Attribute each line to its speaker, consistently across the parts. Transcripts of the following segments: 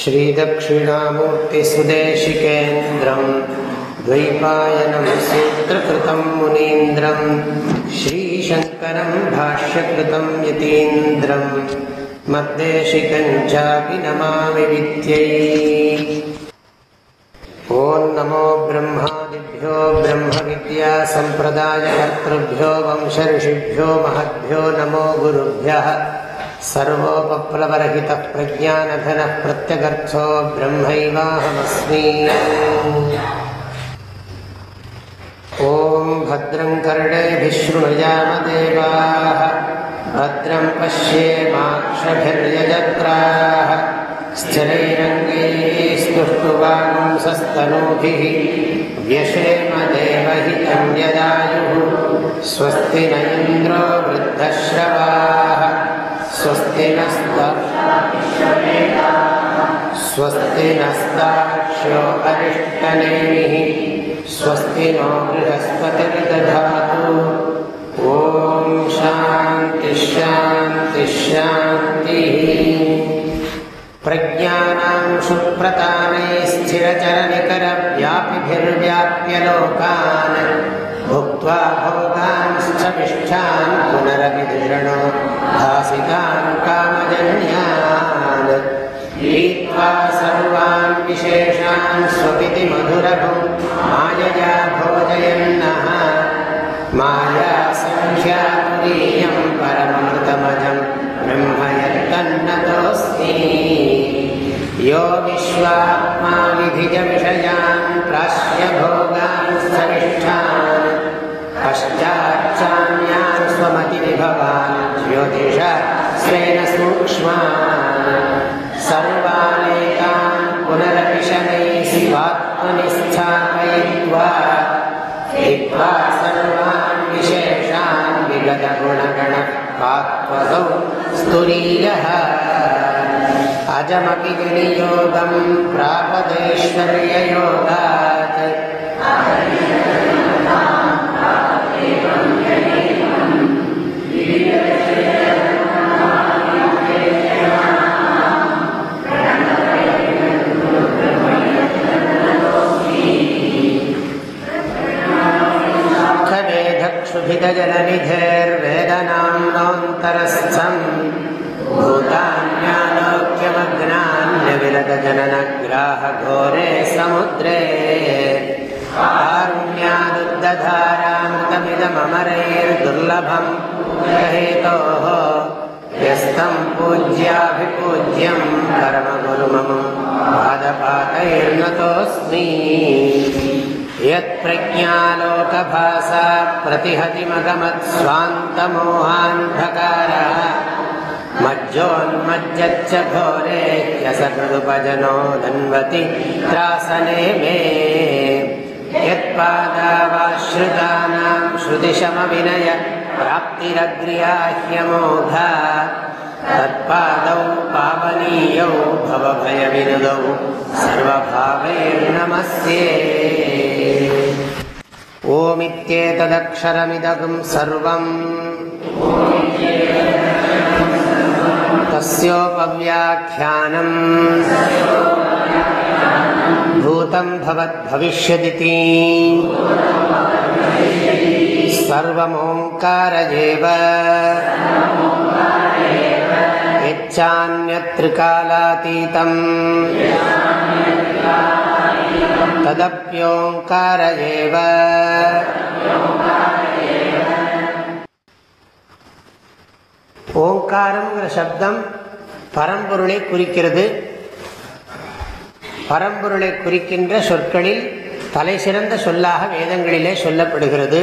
Speaker 1: श्रीदक्षिणामूर्तिसुदेशिकेन्द्रम् द्वैपायनं सूत्रकृतं मुनीन्द्रं श्रीशङ्करं भाष्यकृतं यतीन्द्रं मद्देशिकं चापि नमामि विद्यै। नमो ब्रह्मादिभ्यो ब्रह्मविद्यासम्प्रदायकर्तृभ्यो वंशऋषिभ्यो महद्भ्यो नमो गुरुभ्यः सर्वोपप्लवरहितः प्रज्ञानघनः प्रत्यगर्थो ब्रह्मैवाहमस्मि। ॐ भद्रं कर्णेभिः शृणुयामदेवाः भद्रं पश्येमाक्षभिर्यजत्राः स्थिरैरङ्गैस्तुष्टुवागुंसस्तनूभिः व्यशेमदेवहितं यदायुः स्वस्ति न इन्द्रो वृद्धश्रवाः स्वस्ति स्वस्ति नस्ताक्ष्यो अरिष्टनेमिः स्वस्ति नो बृहस्पतिर्दधातु। ॐ शान्तिश्शान्तिश्शान्तिः प्रज्ञानां सुप्रतानैः स्थिरचरनिकरव्यापिभिर्व्याप्य लोकान्। भुक्त्वा भोगांश्चमिष्ठान् पुनरभिधिषणो भासितान् कामजन्यान् नीत्वा सर्वान् विशेषान् स्वपिति मधुरभुं मायया भोजयन्नः। मायासङ्ख्यातुरीयं परममृतमजं ब्रह्म यत्तन्नतोऽस्मि यो विश्वात्मा विधिजविषयान् प्राश्य स्तुरीयः अजमपि विनियोगं प्रापदैश्वर्ययोगात् न्तरस्थं भूतान्यालोक्यमग्नान्यविरतजननग्राहघोरे समुद्रे। कारुण्यादुद्धधारान्तमिदममरैर्दुर्लभं ग्रहेतोः यस्तं पूज्याभिपूज्यं परमगुरुमम पादपादैर्नतोऽस्मि यत्प्रज्ञालोकभासा प्रतिहतिमगमत्स्वान्तमोहान्धकारः। मज्जोन्मज्जच्च घोरे ह्यसकृदुपजनो धन्वति त्रासने मे। यत्पादावाश्रितानां श्रुतिशमविनय प्राप्तिरग्र्याह्यमोघा। तत्पादौ पावनीयौ भवभयविनुदौ सर्वभावैर्नमस्ये ओमित्येतदक्षरमिदगं सर्वम् तस्योपव्याख्यानम् भूतं भवद्भविष्यदिति सर्वमोङ्कार एव यच्चान्यत्रिकालातीतम् तदप्योङ्कार एव ஓங்காரம்ங்கிற சப்தம் பரம்பொருளை குறிக்கிறது பரம்பொருளை குறிக்கின்ற சொற்களில் தலை சிறந்த சொல்லாக வேதங்களிலே சொல்லப்படுகிறது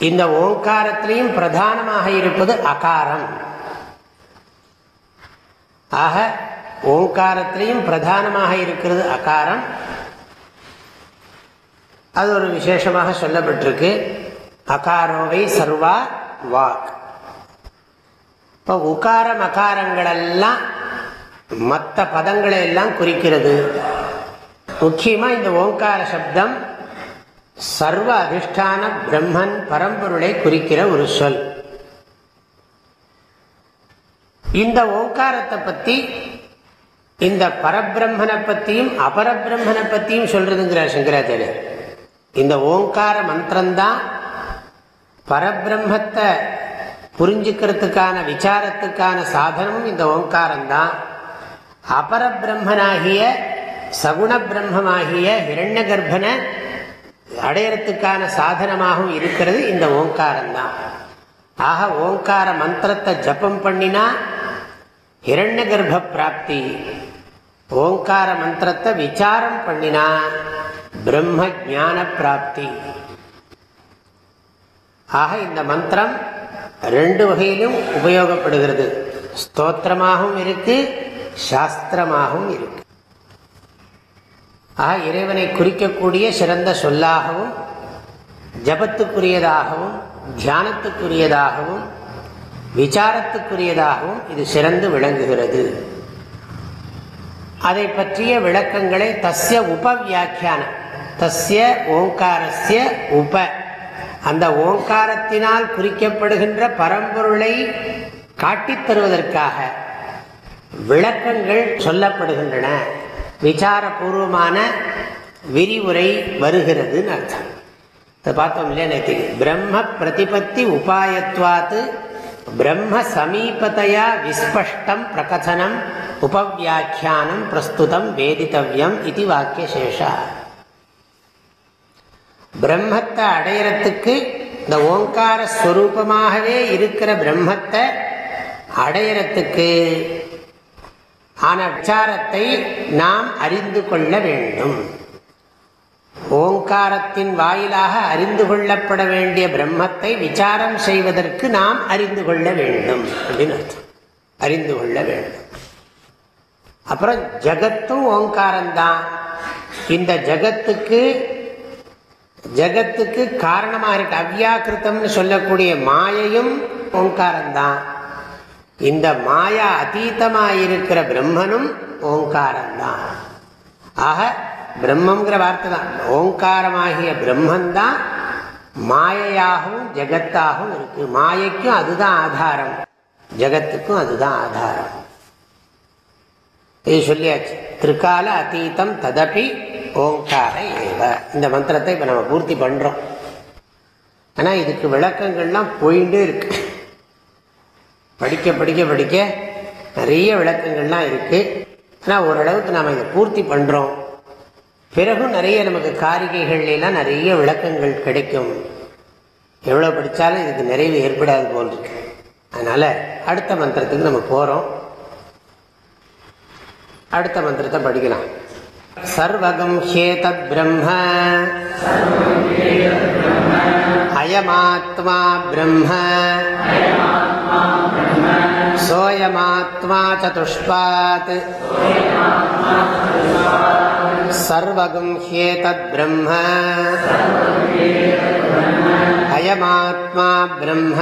Speaker 1: இந்த ஓங்காரத்திலையும் பிரதானமாக இருப்பது அகாரம் ஆக ஓங்காரத்திலையும் பிரதானமாக இருக்கிறது அகாரம். அது ஒரு விசேஷமாக சொல்லப்பட்டிருக்கு. அகாரோவை சர்வா வாக். இப்போ உக்காரம் அகாரங்களெல்லாம் மற்ற பதங்களை எல்லாம் குறிக்கிறது. முக்கியமாக இந்த ஓங்கார சப்தம் சர்வ அதிஷ்டான பிரம்மன் பரம்பொருளை குறிக்கிற ஒரு சொல். இந்த ஓங்காரத்தை பற்றி இந்த பரபிரம்மனை பற்றியும் அபரபிரம்மனை பற்றியும் சொல்றதுங்கிறார் சங்கராச்சாரியர் இந்த ஓங்கார மந்திரம்தான் பரபிரம்மத்தை புரிஞ்சுக்கிறதுக்கான விசாரத்துக்கான சாதனமும் இந்த ஓங்காரம்தான். அபரபிரம்மனாகிய சகுண பிரம்மமாகிய ஹிரண்ய கர்ப்பனை அடையறதுக்கான சாதனமாகவும் இருக்கிறது இந்த ஓங்காரம்தான். ஆக ஓங்கார மந்திரத்தை ஜப்பம் பண்ணினா ஹிரண்ய கர்ப்ப பிராப்தி. ஓங்கார மந்திரத்தை விசாரம் பண்ணினா பிரம்ம ஜான பிராப்தி ஆக இந்த மந்திரம் ரெண்டு வகையிலும் உபயோகப்படுகிறது. ஸ்தோத்திரமாகவும் இருக்கு சாஸ்திரமாகவும் இருக்கு. ஆக இறைவனை குறிக்கக்கூடிய சிறந்த சொல்லாகவும் ஜபத்துக்குரியதாகவும் தியானத்துக்குரியதாகவும் விசாரத்துக்குரியதாகவும் இது சிறந்து விளங்குகிறது. அதை பற்றிய விளக்கங்களை தஸ்ய உபவியாக்கியானம் தஸ்ய ஓங்காரஸ்ய உப. அந்த ஓங்காரத்தினால் குறிக்கப்படுகின்ற பரம்பொருளை காட்டித் தருவதற்காக விளக்கங்கள் சொல்லப்படுகின்றன. விசாரபூர்வமான விரிவுரை வருகிறதுன்னு அர்த்தம். இதை பார்த்தோம் இல்லையா நேற்று பிரம்ம பிரதிபத்தி உபாயத்வாத்து பிரம்ம சமீபத்தையா விஸ்பஷ்டம் பிரகசனம் உபவியாக்கியானம் பிரஸ்துதம் வேதித்தவியம் இது வாக்கியசேஷா பிரம்மத்தை அடையறத்துக்கு இந்த ஓங்கார ஸ்வரூபமாகவே இருக்கிற பிரம்மத்தை அடையறத்துக்கு ஆன விசாரத்தை நாம் அறிந்து கொள்ள வேண்டும். ஓங்காரத்தின் வாயிலாக அறிந்து கொள்ளப்பட வேண்டிய பிரம்மத்தை விசாரம் செய்வதற்கு நாம் அறிந்து கொள்ள வேண்டும் அப்படின்னு அர்த்தம். அறிந்து கொள்ள வேண்டும். அப்புறம் ஜகத்தும் ஓங்காரம்தான். இந்த ஜகத்துக்கு ஜகத்துக்கு காரணமாக இருக்கு. அவ்யாக்கிருத்தம்னு சொல்லக்கூடிய மாயையும் ஓங்காரம்தான். இந்த மாயா அதீதமாயிருக்கிற பிரம்மனும் ஓங்காரம்தான். ஆக பிரம்மங்கிற வார்த்தை தான். ஓங்காரமாகிய பிரம்மந்தான் மாயையாகவும் ஜெகத்தாகவும் இருக்கு. மாயைக்கும் அதுதான் ஆதாரம். ஜெகத்துக்கும் அதுதான் ஆதாரம். இது சொல்லியாச்சு. திருக்கால அத்தீதம் ததப்பி ஓங்கார ஏவ. இந்த மந்திரத்தை இப்போ நம்ம பூர்த்தி பண்ணுறோம் ஆனால் இதுக்கு விளக்கங்கள்லாம் போயிட்டே இருக்கு. படிக்க படிக்க படிக்க நிறைய விளக்கங்கள்லாம் இருக்கு. ஆனால் ஓரளவுக்கு நாம் இதை பூர்த்தி பண்ணுறோம் பிறகும் நிறைய நமக்கு காரிகைகள்லாம் நிறைய விளக்கங்கள் கிடைக்கும். எவ்வளோ படித்தாலும் இதுக்கு நிறைவு ஏற்படாது போல் இருக்கு அதனால் அடுத்த மந்திரத்துக்கு நம்ம போகிறோம் அடுத்த மந்திரத்தை படிக்கலாம். சர்வகம் ஹேதத் பிரம்ம. அயமாத்மா பிரம்ம. சோயமாத்மா சதுஷ்பாத். सर्वगं ह्येतद्ब्रह्म अयमात्मा ब्रह्म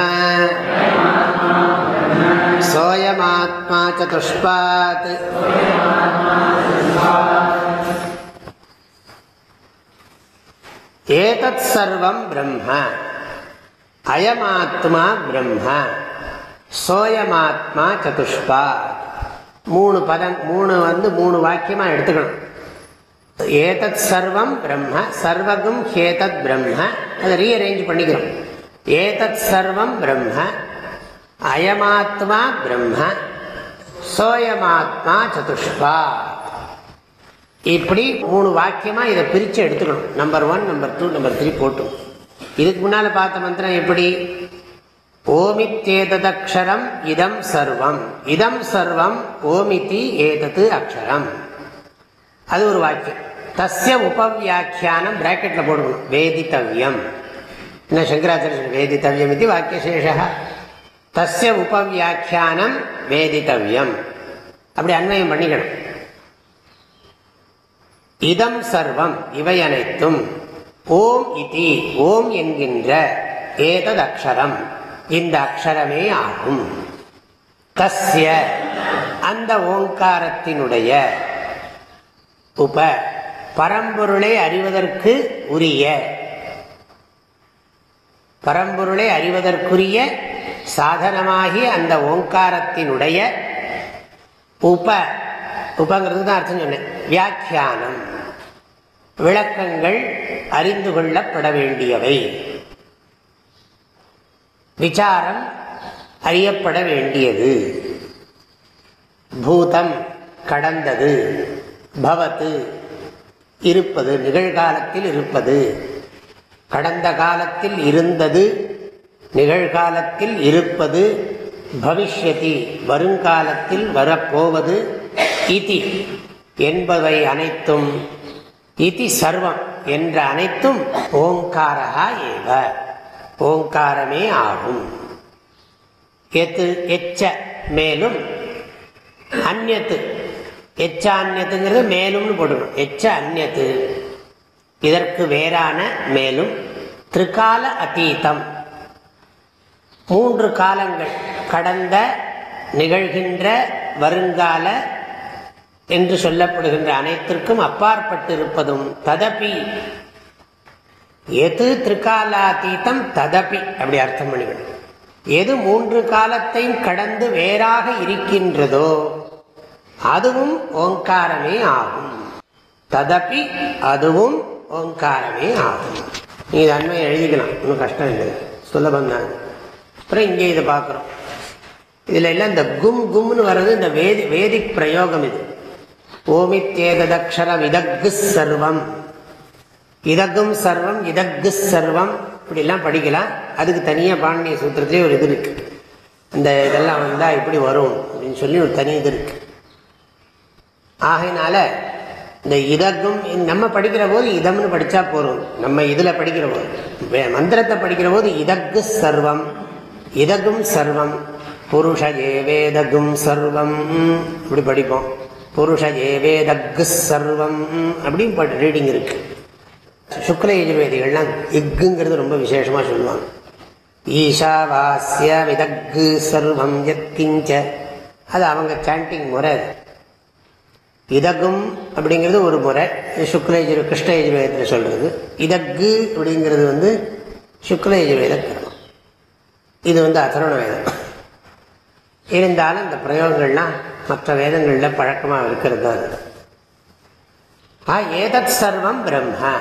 Speaker 1: सोऽयमात्मा चतुष्पात् एतत् सर्वं ब्रह्म अयमात्मा ब्रह्म சோயமாத்மா சதுஷ்பா மூணு பதம் மூணு வந்து மூணு வாக்கியமாக எடுத்துக்கணும் ஏதத் சர்வம் பிரம்ம சர்வகும் ஹேதத் பிரம்ம. அதை ரீஅரேஞ்ச் பண்ணிக்கிறோம். ஏதத் சர்வம் பிரம்ம அயமாத்மா பிரம்ம சோயமாத்மா சதுஷ்பா இப்படி மூணு வாக்கியமா இதை பிரித்து எடுத்துக்கணும். Number one number two number three போட்டும். இதுக்கு முன்னால் பார்த்த மந்திரம் எப்படி? ஓமித்தேததக்ஷரம் இதம் சர்வம். இதம் சர்வம் ஓமிதி ஏதது அக்ஷரம். அது ஒரு வாக்கியம். தஸ்ய உபவியாக்கியானம் பிராக்கெட்டில் போடணும் வேதித்தவியம் என்ன சங்கராச்சாரிய வேதித்தவியம் இது வாக்கியசேஷா தஸ்ய உபவியாக்கியானம் வேதித்தவியம் அப்படி அன்வயம் பண்ணிக்கணும் இதம் சர்வம் இவை அனைத்தும் ஓம் இதி ஓம் என்கின்ற ஏதது அக்ஷரம் இந்த அக்ஷரமே ஆகும்। தஸ்ய அந்த ஓங்காரத்தினுடைய உப பரம்பொருளை அறிவதற்கு உரிய. பரம்பொருளை அறிவதற்குரிய சாதனமாகி அந்த ஓங்காரத்தினுடைய உப உபங்கிறது தான் அர்த்தம் சொன்னேன். வியாக்கியானம். விளக்கங்கள் அறிந்து கொள்ளப்பட வேண்டியவை. விசாரம் அறியப்பட வேண்டியது. பூதம் கடந்தது. பவத்து இருப்பது நிகழ்காலத்தில் இருப்பது. கடந்த காலத்தில் இருந்தது நிகழ்காலத்தில் இருப்பது. பவிஷ்யதி வருங்காலத்தில் வரப்போவது. இதி என்பவை அனைத்தும் இதி சர்வம் என்ற அனைத்தும் ஓங்காரா ஏவ. ஓங்காரமே ஆகும். எத்து எச்ச மேலும் அந்நத்து எச்ச அந்நத்துங்கிறது மேலும்னு போடணும் எச்ச அந்நத்து இதற்கு வேறான மேலும் திரிகால அத்தீதம். மூன்று காலங்கள் கடந்த நிகழ்கின்ற வருங்கால என்று சொல்லப்படுகின்ற அனைத்திற்கும் அப்பாற்பட்டிருப்பதும் ததப்பி எது திரிகாலாத்தீத்தம் ததப்பி அப்படி அர்த்தம் பண்ணிவிடும் எது மூன்று காலத்தையும் கடந்து வேறாக இருக்கின்றதோ அதுவும் ஓங்காரமே ஆகும். ததப்பி அதுவும் ஓங்காரமே ஆகும். நீ இது அண்மையை எழுதிக்கலாம். ஒன்றும் கஷ்டம் இல்லை. சுலபம் தான் அப்புறம் இங்கே இதை பார்க்குறோம். இதில் எல்லாம் இந்த கும் கும்னு வர்றது இந்த வேதி வேதிக் பிரயோகம் இது. ஓமித்தேததக்ஷரம் இதக்கு சர்வம். இதகும் சர்வம் இதக்கு சர்வம். இப்படிலாம் படிக்கலாம். அதுக்கு தனியாக பாண்டிய சூத்திரத்திலே ஒரு இது இருக்குது இந்த இதெல்லாம் வந்தால் இப்படி வரும் அப்படின்னு சொல்லி ஒரு தனி இது இருக்குது ஆகையினால இந்த இதகும் நம்ம படிக்கிற போது இதம்னு படித்தா போகும் நம்ம இதில் படிக்கிற போது மந்திரத்தை படிக்கிற போது இதக்கு சர்வம். இதகும் சர்வம். புருஷ ஏவேதகும் சர்வம். இப்படி படிப்போம். புருஷ ஏவேதகு சர்வம். அப்படின்னு ரீடிங் இருக்கு. சுக்ல யஜுர்வேதிகள்லாம் இக்குங்கிறது ரொம்ப விசேஷமாக சொல்லுவாங்க. ஈஷாவாஸ்ய விதக்கு சர்வம் எத்கிஞ்ச அது அவங்க சாண்டிங் முறை அது. இதகும் அப்படிங்கிறது ஒரு முறை சுக்லயஜுர் கிருஷ்ண யஜுர்வேதத்தில் சொல்கிறது இதக்கு அப்படிங்கிறது வந்து சுக்ல யஜுர்வேத கிரமம் இது வந்து அதர்வண வேதம் இருந்தாலும் இந்த பிரயோகங்கள்லாம் மற்ற வேதங்களில் பழக்கமாக இருக்கிறது தான் ஆ ஏதத் சர்வம் பிரம்மா.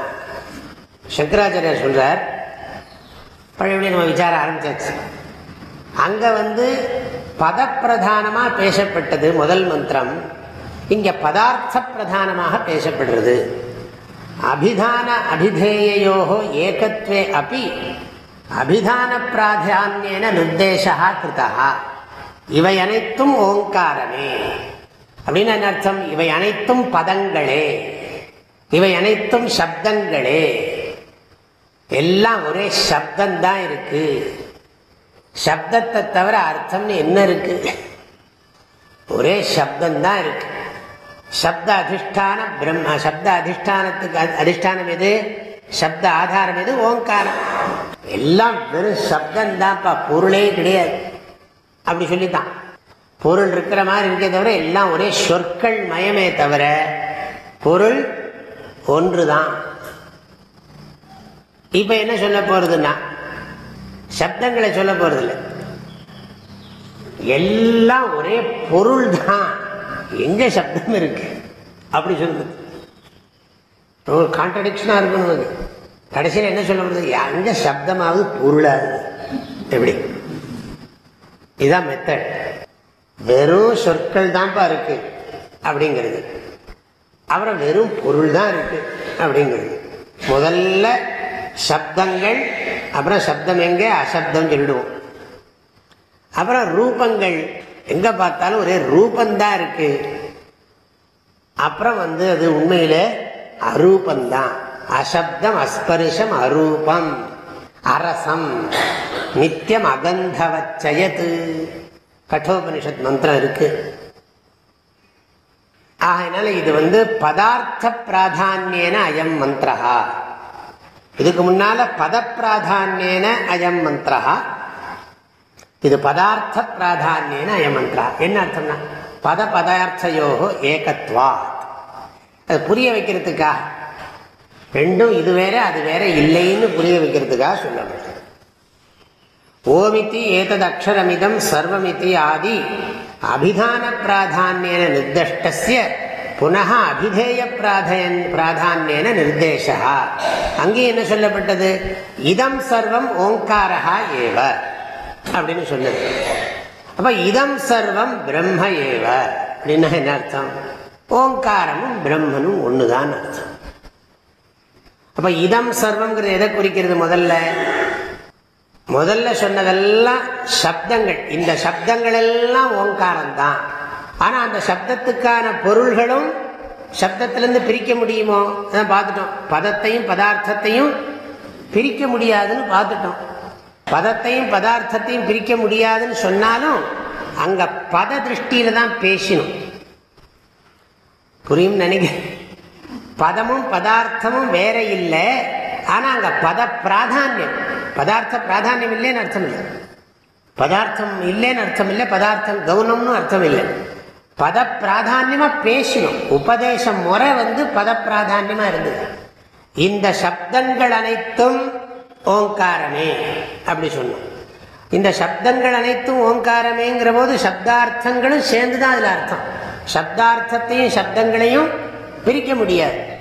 Speaker 1: சங்கராச்சாரியர் சொல்கிறார் பழையபடி நம்ம விசாரம் ஆரம்பிச்சாச்சு. அங்கே வந்து பதப்பிரதானமாக பேசப்பட்டது முதல் மந்திரம். இங்கே பதார்த்த பிரதானமாக பேசப்படுறது. அபிதான அபிதேயோ ஏகத்வே அப்படி அபிதான பிராதானியன நிர்தேசா கிருதா இவை அனைத்தும் ஓங்காரமே. அப்படின்னு என்ன அர்த்தம்? இவை அனைத்தும் பதங்களே. இவை அனைத்தும் சப்தங்களே. எல்லாம் ஒரே சப்தந்தான் இருக்கு. சப்தத்தை தவிர அர்த்தம்னு என்ன இருக்கு? ஒரே சப்தம்தான் இருக்கு. சப்த அதிஷ்டான பிரம்ம சப்த அதிஷ்டானத்துக்கு அதிஷ்டானம் எது? சப்த ஆதாரம் எது? ஓங்காரம். எல்லாம் வெறும் சப்தம்தான்ப்பா பொருளே கிடையாது. அப்படி சொல்லித்தான். பொருள் இருக்கிற மாதிரி இருக்கே தவிர எல்லாம் ஒரே சொற்கள் மயமே தவிர பொருள் ஒன்றுதான். இப்ப என்ன சொல்ல போறதுன்னா சப்தங்களை சொல்ல போறதில்லை. எல்லாம் ஒரே பொருள் தான் எங்க சப்தம் இருக்கு? அப்படி சொல்லுது ஒரு கான்ட்ரடிக்ஷனா இருக்கணும் கடைசியில் என்ன சொல்ல முடியுது எங்க சப்தமாவது பொருளாது எப்படி? இதுதான் மெத்தட் வெறும் சொற்கள் தான்ப்பா இருக்கு அப்படிங்கிறது. அப்புறம் வெறும் பொருள் தான் இருக்கு அப்படிங்கிறது. முதல்ல சப்தங்கள் அப்புறம் சப்தம் எங்க? அசப்தம் சொல்லிடுவோம். அப்புறம் ரூபங்கள். எங்க பார்த்தாலும் ஒரே ரூபந்தான் இருக்கு. அப்புறம் வந்து அது உண்மையில அரூபந்தான். அசப்தம் அஸ்பரிஷம் அரூபம் அரசம் நித்தியம் அகந்தவச்சயத்து. கட்டோபனிஷத் மந்திரம் இருக்கு. ஆகினால இது வந்து பதார்த்த பிராதான்யேன அயம் மந்திரா இதுக்கு முன்னால பதப்பிராதான்யன அயம் மந்திரா இது பதார்த்த பிராதான்யேன அயம் மந்திரா என்ன அர்த்தம்னா? பத பதார்த்தையோ ஏகத்வாத். அது புரிய வைக்கிறதுக்கா? ரெண்டும் இது வேற அது வேற இல்லைன்னு புரிய வைக்கிறதுக்காக சொல்லப்பட்டது. ஓமித்தி ஏதது அக்ஷரமிதம் சர்வமிதி ஆதி அபிதான பிராதான்யன நிர்திஷ்டசிய புனக அபிதேய பிராதயன் பிராதான்யன நிர்தேசா அங்கே என்ன சொல்லப்பட்டது? இதம் சர்வம் ஓங்காரா ஏவ. அப்படின்னு சொன்னது. அப்ப இதம் சர்வம் பிரம்ம ஏவ. அப்படின்னா என்ன அர்த்தம்? ஓங்காரமும் பிரம்மனும் ஒண்ணுதான் அர்த்தம். அப்ப இதம் சர்வம்ங்கிறது எதை குறிக்கிறது முதல்ல? முதல்ல சொன்னதெல்லாம் சப்தங்கள். இந்த சப்தங்கள் எல்லாம் ஓங்காரம் தான் ஆனா அந்த சப்தத்துக்கான பொருள்களும் சப்தத்திலிருந்து பிரிக்க முடியுமோ? அதான் பார்த்துட்டோம். பதத்தையும் பதார்த்தத்தையும் பிரிக்க முடியாதுன்னு பார்த்துட்டோம். பதத்தையும் பதார்த்தத்தையும் பிரிக்க முடியாதுன்னு சொன்னாலும் அங்க பத திருஷ்டியில தான் பேசணும் புரியும் நினைக்கிறேன். பதமும் பதார்த்தமும் வேற இல்லை ஆனா அங்க பத பிராதானியம். பதார்த்த பிராதானியம் இல்லைன்னு அர்த்தம் இல்லை. பதார்த்தம் இல்லைன்னு அர்த்தம் இல்லை பதார்த்தம் கவுனம்னு அர்த்தம் இல்லை. பத பிராதான்யமா பேசணும் உபதேசம் முறை வந்து பத பிராதான்யமா இருந்தது. இந்த சப்தங்கள் அனைத்தும் ஓங்காரமே அப்படி சொன்னோம். இந்த சப்தங்கள் அனைத்தும் ஓங்காரமேங்கிற போது சப்தார்த்தங்களும் சேர்ந்துதான் அதுல அர்த்தம். சப்தார்த்தத்தையும் சப்தங்களையும் பிரிக்க முடியாது.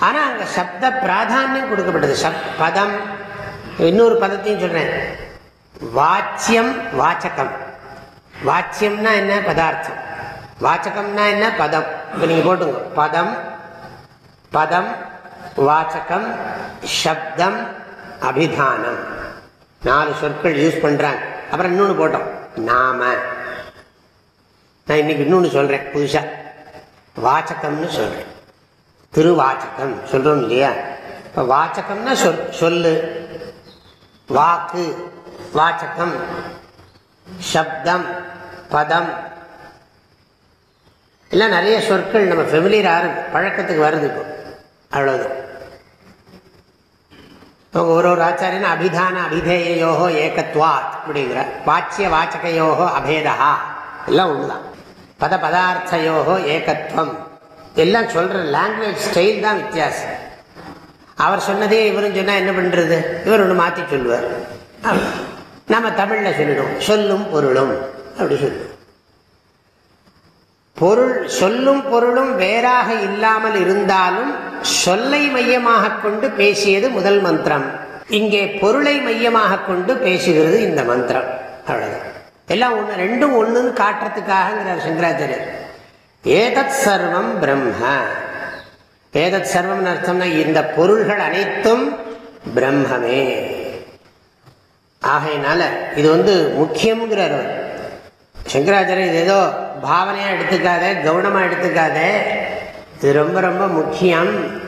Speaker 1: ஆனா அங்க சப்த பிராதானியம் கொடுக்கப்பட்டது. சப் பதம் இன்னொரு பதத்தையும் சொல்றேன். வாச்சியம் வாச்சகம். வாச்சியம்னா என்ன? பதார்த்தம். வாச்சகம்னா என்ன? பதம். இப்ப நீங்க போட்டுங்க பதம் பதம் வாச்சகம் சப்தம் அபிதானம். நாலு சொற்கள் யூஸ் பண்றாங்க. அப்புறம் இன்னொன்று போட்டோம். நாம. நான் இன்னைக்கு இன்னொன்று சொல்றேன் புதுசாக வாச்சகம்னு சொல்றேன். திருவாச்சகம் சொல்றோம் இல்லையா? இப்போ வாச்சகம்னா சொல் சொல்லு. வாக்கு வாச்சகம். சப்தம் பதம். எல்லாம் நிறைய சொற்கள் நம்ம ஃபெமிலியர் ஆறு பழக்கத்துக்கு வருது இப்போ. அவ்வளோதான் அவங்க ஒரு ஒரு ஆச்சாரியன் அபிதான அபிதேயோகோ ஏகத்வாத் அப்படிங்கிற. வாச்சிய வாச்சகையோகோ அபேதா எல்லாம் ஒண்ணுதான். பத பதார்த்தையோகோ ஏகத்துவம் எல்லாம் சொல்ற லாங்குவேஜ் ஸ்டைல் தான் வித்தியாசம். அவர் சொன்னதே இவரும் சொன்னா என்ன பண்றது? இவர் ஒன்று மாத்தி சொல்லுவார். நம்ம தமிழ்ல சொல்லிடும் சொல்லும் பொருளும். அப்படி சொல்லுவோம். பொருள் சொல்லும் பொருளும் வேறாக இல்லாமல் இருந்தாலும் சொல்லை மையமாக கொண்டு பேசியது முதல் மந்திரம். இங்கே பொருளை மையமாக கொண்டு பேசுகிறது இந்த மந்திரம். அவ்வளவுதான். எல்லாம் ஒன்று ரெண்டும் ஒன்றுன்னு காட்டுறதுக்காகங்கிறார் சங்கராச்சாரியர். ஏதத் சர்வம் பிரம்ம. ஏதத் சர்வம் அர்த்தம்னா இந்த பொருள்கள் அனைத்தும் பிரம்மமே. ஆகையினால இது வந்து முக்கியம்ங்கிறார் சங்கராச்சாரியர் இது ஏதோ பாவனையாக எடுத்துக்காத கவனமாக எடுத்துக்காத. இது ரொம்ப ரொம்ப முக்கியம்.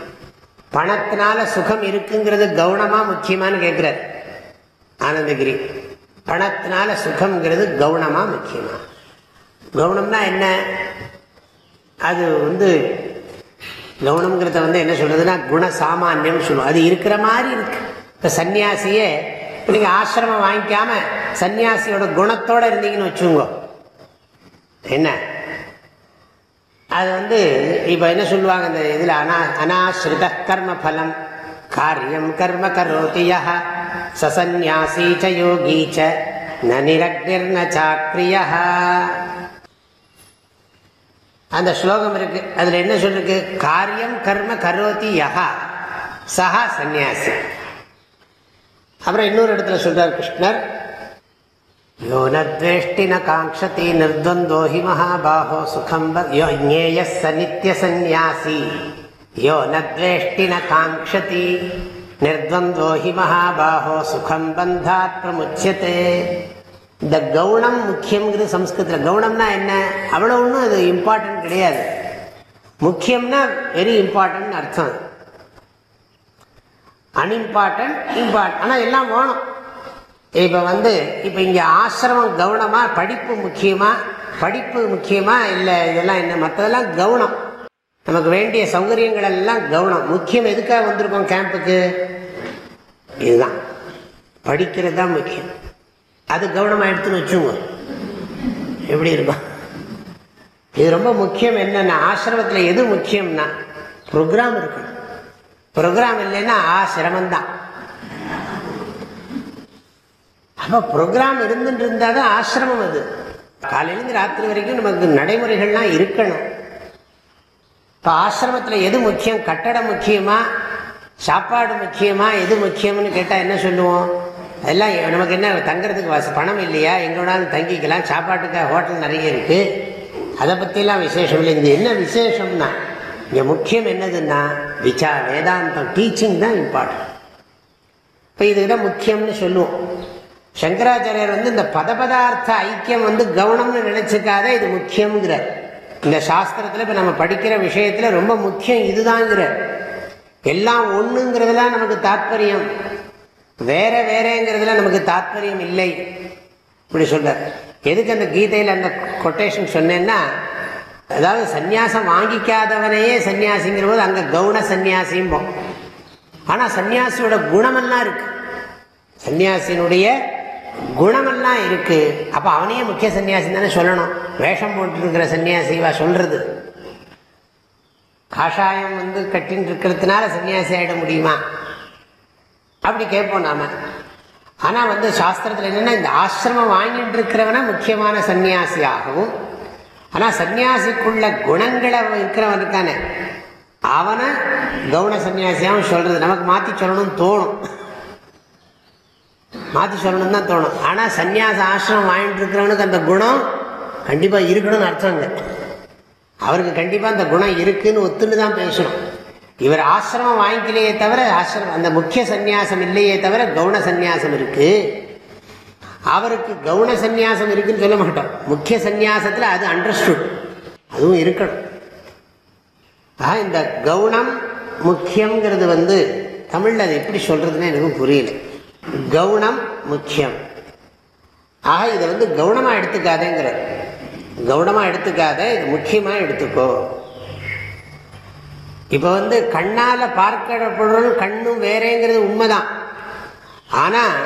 Speaker 1: பணத்தினால சுகம் இருக்குங்கிறது கவனமாக முக்கியமான்னு கேட்குறார் ஆனந்தகிரி. பணத்தினால சுகம்ங்கிறது கவனமாக முக்கியமாக கவனம்னா என்ன? அது வந்து கவனம்ங்கிறத வந்து என்ன சொல்கிறதுனா குண சாமானியம் சொல்லுவோம். அது இருக்கிற மாதிரி இருக்கு. இப்போ சன்னியாசியே இப்ப ஆசிரமம் வாங்கிக்காமல் சன்னியாசியோட குணத்தோடு இருந்தீங்கன்னு வச்சுங்கோ என்ன? அது வந்து இப்ப என்ன சொல்லுவாங்க இந்த இதுல? அனா அனாஸ்ருத கர்ம பலம் காரியம் கர்ம கரோதியா சசன்யாசி ச யோகி ச. நிரக்னிர்ன அந்த ஸ்லோகம் இருக்கு. அதுல என்ன சொல்லிருக்கு? காரியம் கர்ம கரோதி யஹா. சஹா சந்நியாசி. அப்புறம் இன்னொரு இடத்துல சொல்றார் கிருஷ்ணர். யோ நத்வேஷ்டி ந காங்க்ஷதி ஹி மகாபாஹோ சுகம் யோ ஞேய ச நித்ய யோ நத்வேஷ்டி ந காங்க்ஷதி ஹி மகாபாஹோ சுகம் பந்தாத் பிரமுச்சியதே இந்த கவுனம் முக்கியங்கிறது சம்ஸ்கிருதத்தில் கவுனம்னா என்ன? அவ்வளோ ஒன்றும் அது இம்பார்ட்டன்ட் கிடையாது. முக்கியம்னா வெரி இம்பார்ட்டன்ட் அர்த்தம். அன்இம்பார்ட்டன்ட் இம்பார்ட் ஆனால் எல்லாம் வேணும். இப்போ வந்து இப்போ இங்கே ஆசிரமம் கவனமா படிப்பு முக்கியமா படிப்பு முக்கியமா இல்லை இதெல்லாம் என்ன மற்றதெல்லாம் கவனம். நமக்கு வேண்டிய சௌகரியங்கள் எல்லாம் கவனம். முக்கியம் எதுக்காக வந்திருக்கோம் கேம்புக்கு? இதுதான். படிக்கிறது தான் முக்கியம். அது கவனமாக எடுத்துன்னு வச்சுங்க எப்படி இருக்கும் இது ரொம்ப முக்கியம் என்னன்னா ஆசிரமத்தில் எது முக்கியம்னா ப்ரோக்ராம் இருக்கணும் ப்ரோக்ராம் இல்லைன்னா ஆ சிரமம்தான் அப்போ ப்ரோக்ராம் இருந்துட்டு இருந்தால் தான் ஆசிரமம் அது. காலையிலேருந்து ராத்திரி வரைக்கும் நமக்கு நடைமுறைகள்லாம் இருக்கணும். இப்போ ஆசிரமத்தில் எது முக்கியம்? கட்டடம் முக்கியமா? சாப்பாடு முக்கியமா? எது முக்கியம்னு கேட்டால் என்ன சொல்லுவோம்? அதெல்லாம் நமக்கு என்ன தங்குறதுக்கு வச பணம் இல்லையா? எங்கே வேணாலும் தங்கிக்கலாம். சாப்பாட்டுக்கு ஹோட்டல் நிறைய இருக்குது அதை பற்றிலாம் விசேஷம் இல்லை. இந்த என்ன விசேஷம்னா இங்கே முக்கியம் என்னதுன்னா விசா வேதாந்தம் டீச்சிங் தான் இம்பார்ட்டன்ட் இப்போ இதுதான் முக்கியம்னு சொல்லுவோம். சங்கராச்சாரியர் வந்து இந்த பதபதார்த்த ஐக்கியம் வந்து கவனம்னு நினைச்சுக்காத இது முக்கியங்கிற இந்த சாஸ்திரத்தில் இப்போ நம்ம படிக்கிற விஷயத்தில் ரொம்ப முக்கியம் இதுதாங்கிற எல்லாம் ஒன்றுங்கிறதுலாம் நமக்கு தாத்பரியம். வேற வேறங்கிறதுல நமக்கு தாத்பரியம் இல்லை. இப்படி சொல்ற எதுக்கு அந்த கீதையில் அந்த கொட்டேஷன் சொன்னேன்னா அதாவது சந்நியாசம் வாங்கிக்காதவனையே சன்னியாசிங்கிற போது அங்கே கவுன சன்னியாசியும்போம் ஆனால் சன்னியாசியோட குணமெல்லாம் இருக்கு. சன்னியாசியினுடைய குணமெல்லாம் இருக்கு. அப்போ அவனையே முக்கிய சன்னியாசி தானே சொல்லணும். வேஷம் போட்டுருக்கிற சன்னியாசிவா சொல்றது. காஷாயம் வந்து கட்டின்னு இருக்கிறதுனால சன்னியாசி ஆகிட முடியுமா? அப்படி கேட்போம் நாம. ஆனால் வந்து சாஸ்திரத்தில் என்னென்னா இந்த ஆசிரமம் வாங்கிட்டு இருக்கிறவன முக்கியமான சன்னியாசியாகவும் ஆனால் சன்னியாசிக்குள்ள குணங்களை இருக்கிறவன் இருக்கானே அவனை கவுன சன்னியாசியாகவும் சொல்றது. நமக்கு மாற்றி சொல்லணும்னு தோணும். மாற்றி சொல்லணும் தான் தோணும். ஆனால் சன்னியாச ஆசிரமம் வாங்கிட்டு இருக்கிறவனுக்கு அந்த குணம் கண்டிப்பாக இருக்கணும்னு அர்த்தங்க. அவருக்கு கண்டிப்பாக அந்த குணம் இருக்குன்னு ஒத்துன்னு தான் பேசணும். இவர் ஆசிரமம் வாங்கிக்கலையே தவிர ஆசிரமம் அந்த முக்கிய சந்நியாசம் இல்லையே தவிர கவுன சந்நியாசம் இருக்கு. அவருக்கு கவுன சந்நியாசம் இருக்குன்னு சொல்ல மாட்டோம். முக்கிய சந்நியாசத்தில் அது அண்டர்ஸ்டுட் அதுவும் இருக்கணும். ஆக இந்த கவுனம் முக்கியங்கிறது வந்து தமிழில் அது எப்படி சொல்றதுன்னு எனக்கு புரியலை. கவுனம் முக்கியம். ஆக இதை வந்து கவுனமாக எடுத்துக்காதேங்கிற. கவனமாக எடுத்துக்காத இது முக்கியமாக எடுத்துக்கோ. இப்போ வந்து கண்ணால் பார்க்கிற பொருள் கண்ணும் வேறேங்கிறது உண்மைதான். ஆனால்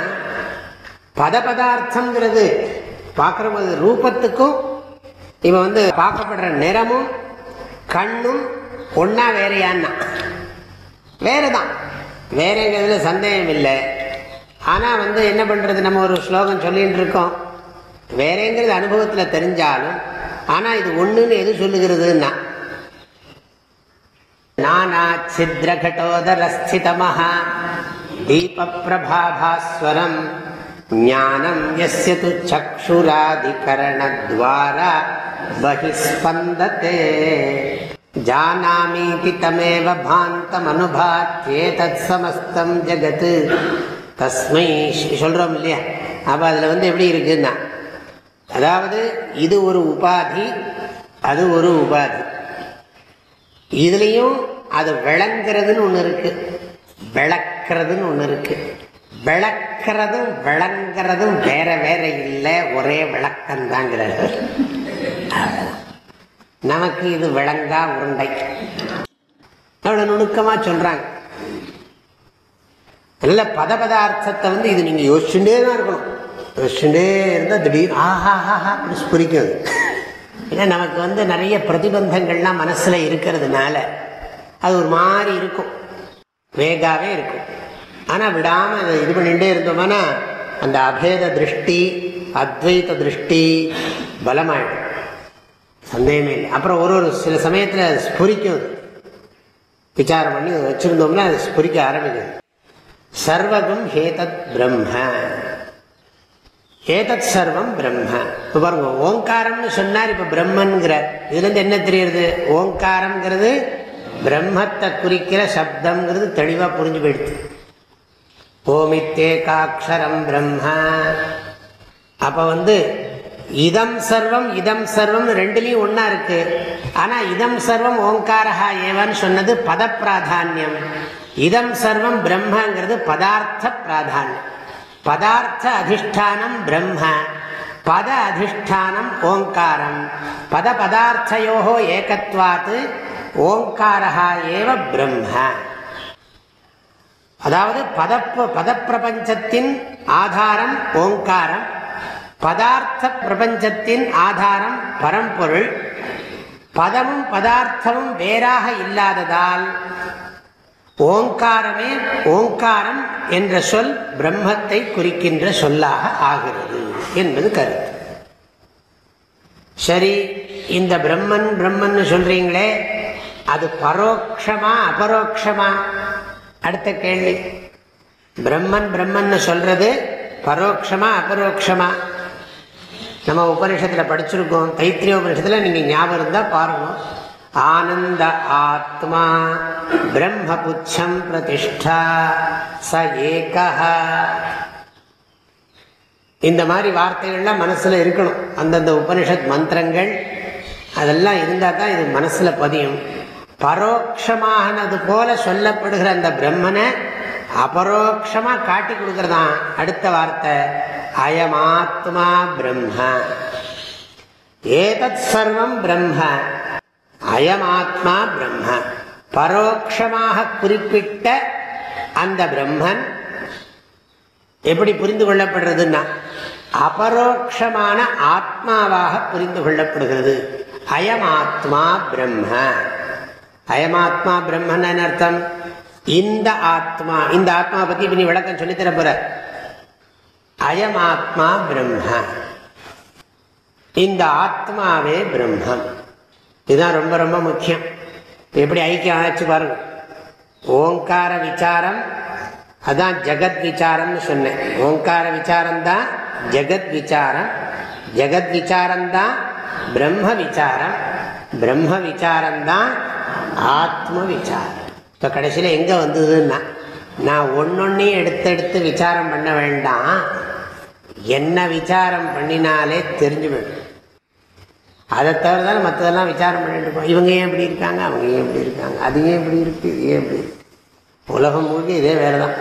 Speaker 1: பத பதார்த்தங்கிறது பார்க்குற போது ரூபத்துக்கும் இப்போ வந்து பார்க்கப்படுற நிறமும் கண்ணும் ஒன்றா வேறையான்னா. வேறு தான் வேறேங்கிறதுல சந்தேகம் இல்லை ஆனால் வந்து என்ன பண்ணுறது நம்ம ஒரு ஸ்லோகம் சொல்லிகிட்டு இருக்கோம். வேறேங்கிறது அனுபவத்தில் தெரிஞ்சாலும் ஆனால் இது ஒன்றுன்னு எது சொல்லுகிறதுன்னா நானா சித்ரகட்டோதரஸ்திதமஹ தீபப்பிரபாபாஸ்வரம் ஞானம் எஸ்ய து சக்ஷுராதிகரணத்வாரா பகிஸ்பந்ததே ஜானாமீதி தமேவ பாந்தமனுபாத்யேதத் சமஸ்தம் ஜகத் தஸ்மை சொல்கிறோம் இல்லையா? அப்போ அதில் வந்து எப்படி இருக்குன்னா அதாவது இது ஒரு உபாதி அது ஒரு உபாதி. இதுலேயும் அது விளங்குறதுன்னு ஒன்று இருக்குது விளக்குறதுன்னு ஒன்று இருக்குது விளக்குறதும் விளங்குறதும் வேற வேற இல்லை ஒரே விளக்கம்தாங்கிறது நமக்கு இது விளங்கா உருண்டை. அவ்வளோ நுணுக்கமாக சொல்கிறாங்க நல்ல பத பதார்த்தத்தை வந்து இது நீங்கள் யோசிச்சுட்டே தான் இருக்கணும். யோசிச்சுட்டே இருந்தால் திடீர் ஆஹா ஹாஹா அப்படி ஸ்புரிக்கும். அது ஏன்னா நமக்கு வந்து நிறைய பிரதிபந்தங்கள்லாம் மனசில் இருக்கிறதுனால அது ஒரு மாதிரி இருக்கும். வேகாவே இருக்கும். ஆனால் விடாமல் அதை இது பண்ணிகிட்டே இருந்தோம்னா அந்த அபேத திருஷ்டி அத்வைத திருஷ்டி பலமாயிடும். சந்தேகமே இல்லை. அப்புறம் ஒரு ஒரு சில சமயத்தில் அது ஸ்புரிக்கும். அது விசாரம் பண்ணி வச்சுருந்தோம்னா அது ஸ்புரிக்க ஆரம்பிக்கும் சர்வகம் ஹேதத் பிரம்ம. ஏதத் சர்வம் பிரம்ம. இப்போ பாருங்க ஓங்காரம்னு சொன்னார் இப்போ பிரம்மன்கிற இதுலேருந்து என்ன தெரியுது ஓங்காரம்ங்கிறது பிரம்மத்தை குறிக்கிற சப்தம்ங்கிறது தெளிவாக புரிஞ்சு போயிடுது. ஓமித்தேகாட்சரம் பிரம்ம. அப்போ வந்து இதம் சர்வம் இதம் சர்வம் ரெண்டுலேயும் ஒன்றா இருக்கு. ஆனால் இதம் சர்வம் ஓங்காரஹா ஏவன்னு சொன்னது பதப்பிராதான்யம். இதம் சர்வம் பிரம்மங்கிறது பதார்த்த பிராதானியம். பதார்த்த அதிஷ்டானம் பிரம்ம பத அதிஷ்டானம் ஓங்காரம். பத பதார்த்தையோ ஏகத்வாத்து ஓங்காரா ஏவ பிரம்ம. அதாவது பத பதப்பிரபஞ்சத்தின் ஆதாரம் ஓங்காரம் பதார்த்த பிரபஞ்சத்தின் ஆதாரம் பரம்பொருள் பதமும் பதார்த்தமும் வேறாக இல்லாததால் ஓங்காரமே ஓங்காரம் என்ற சொல் பிரம்மத்தை குறிக்கின்ற சொல்லாக ஆகிறது என்பது கருத்து. சரி இந்த பிரம்மன் பிரம்மன் சொல்றீங்களே அது பரோட்சமா அபரோக்ஷமா? அடுத்த கேள்வி. பிரம்மன் பிரம்மன் சொல்றது பரோட்சமா அபரோக்ஷமா? நம்ம உபனிஷத்துல படிச்சிருக்கோம் தைத்திரிய உபனிஷத்துல நீங்க ஞாபகம் இருந்தா பாருங்க. ஆனந்த ஆத்மா பிரம்மபுச்சம் பிரதிஷ்டா ச ஏக இந்த மாதிரி வார்த்தைகள்லாம் மனசுல இருக்கணும். அந்தந்த உபனிஷத் மந்திரங்கள் அதெல்லாம் இருந்தால் தான் இது மனசுல பதியும். பரோட்சமாகனது போல சொல்லப்படுகிற அந்த பிரம்மனை அபரோக்ஷமா காட்டி கொடுக்குறதான் அடுத்த வார்த்தை. அயமாத்மா பிரம்ம. ஏதத் சர்வம் பிரம்ம. அயமாத்மா பிரம்ம. பரோட்சமாக குறிப்பிட்ட அந்த பிரம்மன் எப்படி புரிந்து கொள்ளப்படுறதுன்னா அபரோக்ஷமான ஆத்மாவாக புரிந்து கொள்ளப்படுகிறது. அயமாத்மா பிரம்ம. அயமாத்மா பிரம்மன் அர்த்தம்? இந்த ஆத்மா இந்த ஆத்மா பத்தி இப்ப நீ விளக்கம் சொல்லித்தர போற. அயமாத்மா பிரம்ம. இந்த ஆத்மாவே பிரம்மம். இதுதான் ரொம்ப ரொம்ப முக்கியம். எப்படி ஐக்கியம் ஆச்சு பாருங்க. ஓங்கார விசாரம் அதான் ஜெகத் விசாரம்னு சொன்னேன். ஓங்கார விசாரம் தான் ஜெகத் விசாரம் ஜெகத் விசாரம் தான் பிரம்ம விசாரம் பிரம்ம விசாரம் தான் ஆத்ம விசாரம். இப்போ கடைசியில் எங்கே வந்ததுன்னா நான் ஒன்னொன்னையும் எடுத்து எடுத்து விசாரம் பண்ண வேண்டாம். என்ன விசாரம் பண்ணினாலே தெரிஞ்சுவிடும் அதை தவிர தானே மற்றதெல்லாம் விசாரம் பண்ணிட்டு இருக்கோம் இவங்க ஏன் இப்படி இருக்காங்க? அவங்க ஏன் இப்படி இருக்காங்க? அது ஏன் இப்படி இருக்கு? இது ஏன் இப்படி இருக்கு? உலகம் முழுக்க இதே வேறு தான்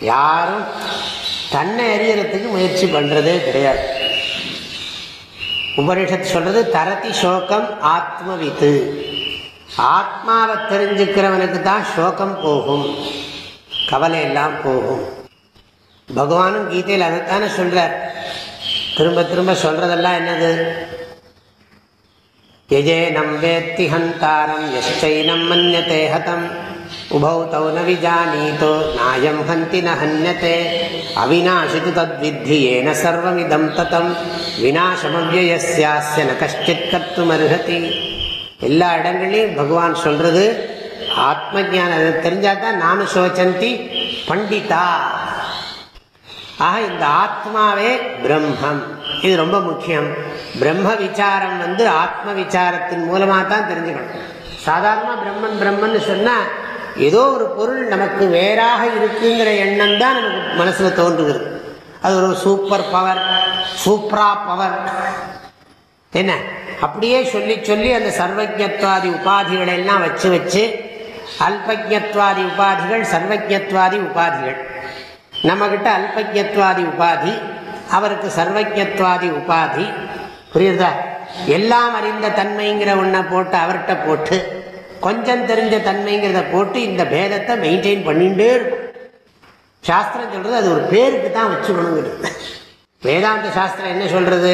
Speaker 1: யாரும் தன்னை அறியறதுக்கு முயற்சி பண்ணுறதே கிடையாது. உபனிஷத்து சொல்றது தரதி சோகம் ஆத்மவித்து. ஆத்மாவை தெரிஞ்சுக்கிறவனுக்கு தான் சோகம் போகும். கவலை எல்லாம் போகும். பகவானும் கீதையில் அதைத்தானே சொல்றார். திரும்ப திரும்ப சொல்றதெல்லாம் என்னது? யஜேனம் வேத்தி ஹந்தாரம் எஸ்சைனம் மன்யதே ஹதம் உபௌ தௌ ந விஜானீதோ நாயம் ஹந்தி ந ஹன்யதே அவிநாசிது தத்வித்தி ஏன சர்வமிதம் ததம் விநாசமவ்யயஸ்யாஸ்ய ந கஷ்டித் கத்துமர்ஹதி எல்லா இடங்களையும் பகவான் சொல்றது ஆத்ம ஜானம் தெரிஞ்சா தான் நானும் சோச்சந்தி பண்டிதா. ஆக இந்த ஆத்மாவே பிரம்மம். இது ரொம்ப முக்கியம். பிரம்ம விசாரம் வந்து ஆத்ம விசாரத்தின் மூலமாக தான் தெரிஞ்சுக்கணும். சாதாரண பிரம்மன் பிரம்மன் சொன்னால் ஏதோ ஒரு பொருள் நமக்கு வேறாக இருக்குங்கிற எண்ணம் தான் நமக்கு மனசில் தோன்றுகிறது. அது ஒரு சூப்பர் பவர் சூப்ரா பவர் என்ன? அப்படியே சொல்லி சொல்லி அந்த சர்வஜத்வாதி உபாதிகளை எல்லாம் வச்சு வச்சு அல்பஜத்வாதி உபாதிகள் சர்வஜத்வாதி உபாதிகள். நம்மகிட்ட அல்பஜத்வாதி உபாதி அவருக்கு சர்வஜத்வாதி உபாதி. புரியுதா? எல்லாம் அறிந்த தன்மைங்கிற ஒன்றை போட்டு அவர்கிட்ட போட்டு கொஞ்சம் தெரிஞ்ச தன்மைங்கிறத போட்டு இந்த பேதத்தை மெயின்டைன் பண்ணிட்டே இருக்கும். சாஸ்திரம் சொல்றது அது ஒரு பேருக்கு தான் வச்சுக்கணுங்கிறது. வேதாந்த சாஸ்திரம் என்ன சொல்றது?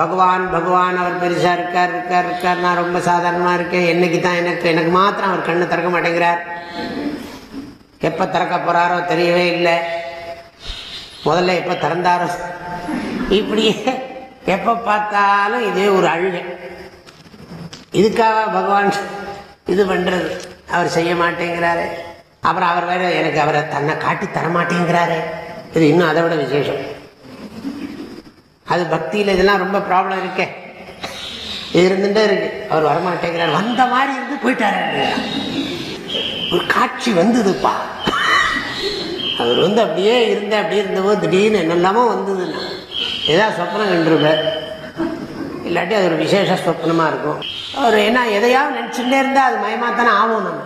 Speaker 1: பகவான் பகவான் அவர் பெருசா இருக்கார் இருக்கார் இருக்கார் நான் ரொம்ப சாதாரணமா இருக்கேன் என்னைக்கு தான் எனக்கு எனக்கு மாத்திரம் அவர் கண்ணு திறக்க மாட்டேங்கிறார். எப்போ திறக்க போறாரோ தெரியவே இல்லை. முதல்ல எப்ப திறந்தாரோ? இப்படியே எப்ப பார்த்தாலும் இதே ஒரு அழுகை. இதுக்காக பகவான் இது பண்றது. அவர் செய்ய மாட்டேங்கிறாரு. அப்புறம் அவர் வேற எனக்கு அவரை தன்னை காட்டி தரமாட்டேங்கிறாரு இது இன்னும் அதை விட விசேஷம். அது பக்தியில் இதெல்லாம் ரொம்ப ப்ராப்ளம் இருக்கே. இது இருந்துட்டே இருக்கு. அவர் வரமாட்டேங்கிறார். வந்த மாதிரி இருந்து போயிட்டாரு. ஒரு காட்சி வந்ததுப்பா. அவர் வந்து அப்படியே இருந்தேன் அப்படியே இருந்தபோது திடீர்னு என்னெல்லாமோ வந்தது. ஏதாவது சொப்னம் கண்டிருப்பேன் இல்லாட்டி அது ஒரு விசேஷ சொப்னமாக இருக்கும். அவர் என்ன எதையாவது நினச்சிட்டே இருந்தால் அது மயமாக தானே ஆகும் நம்ம.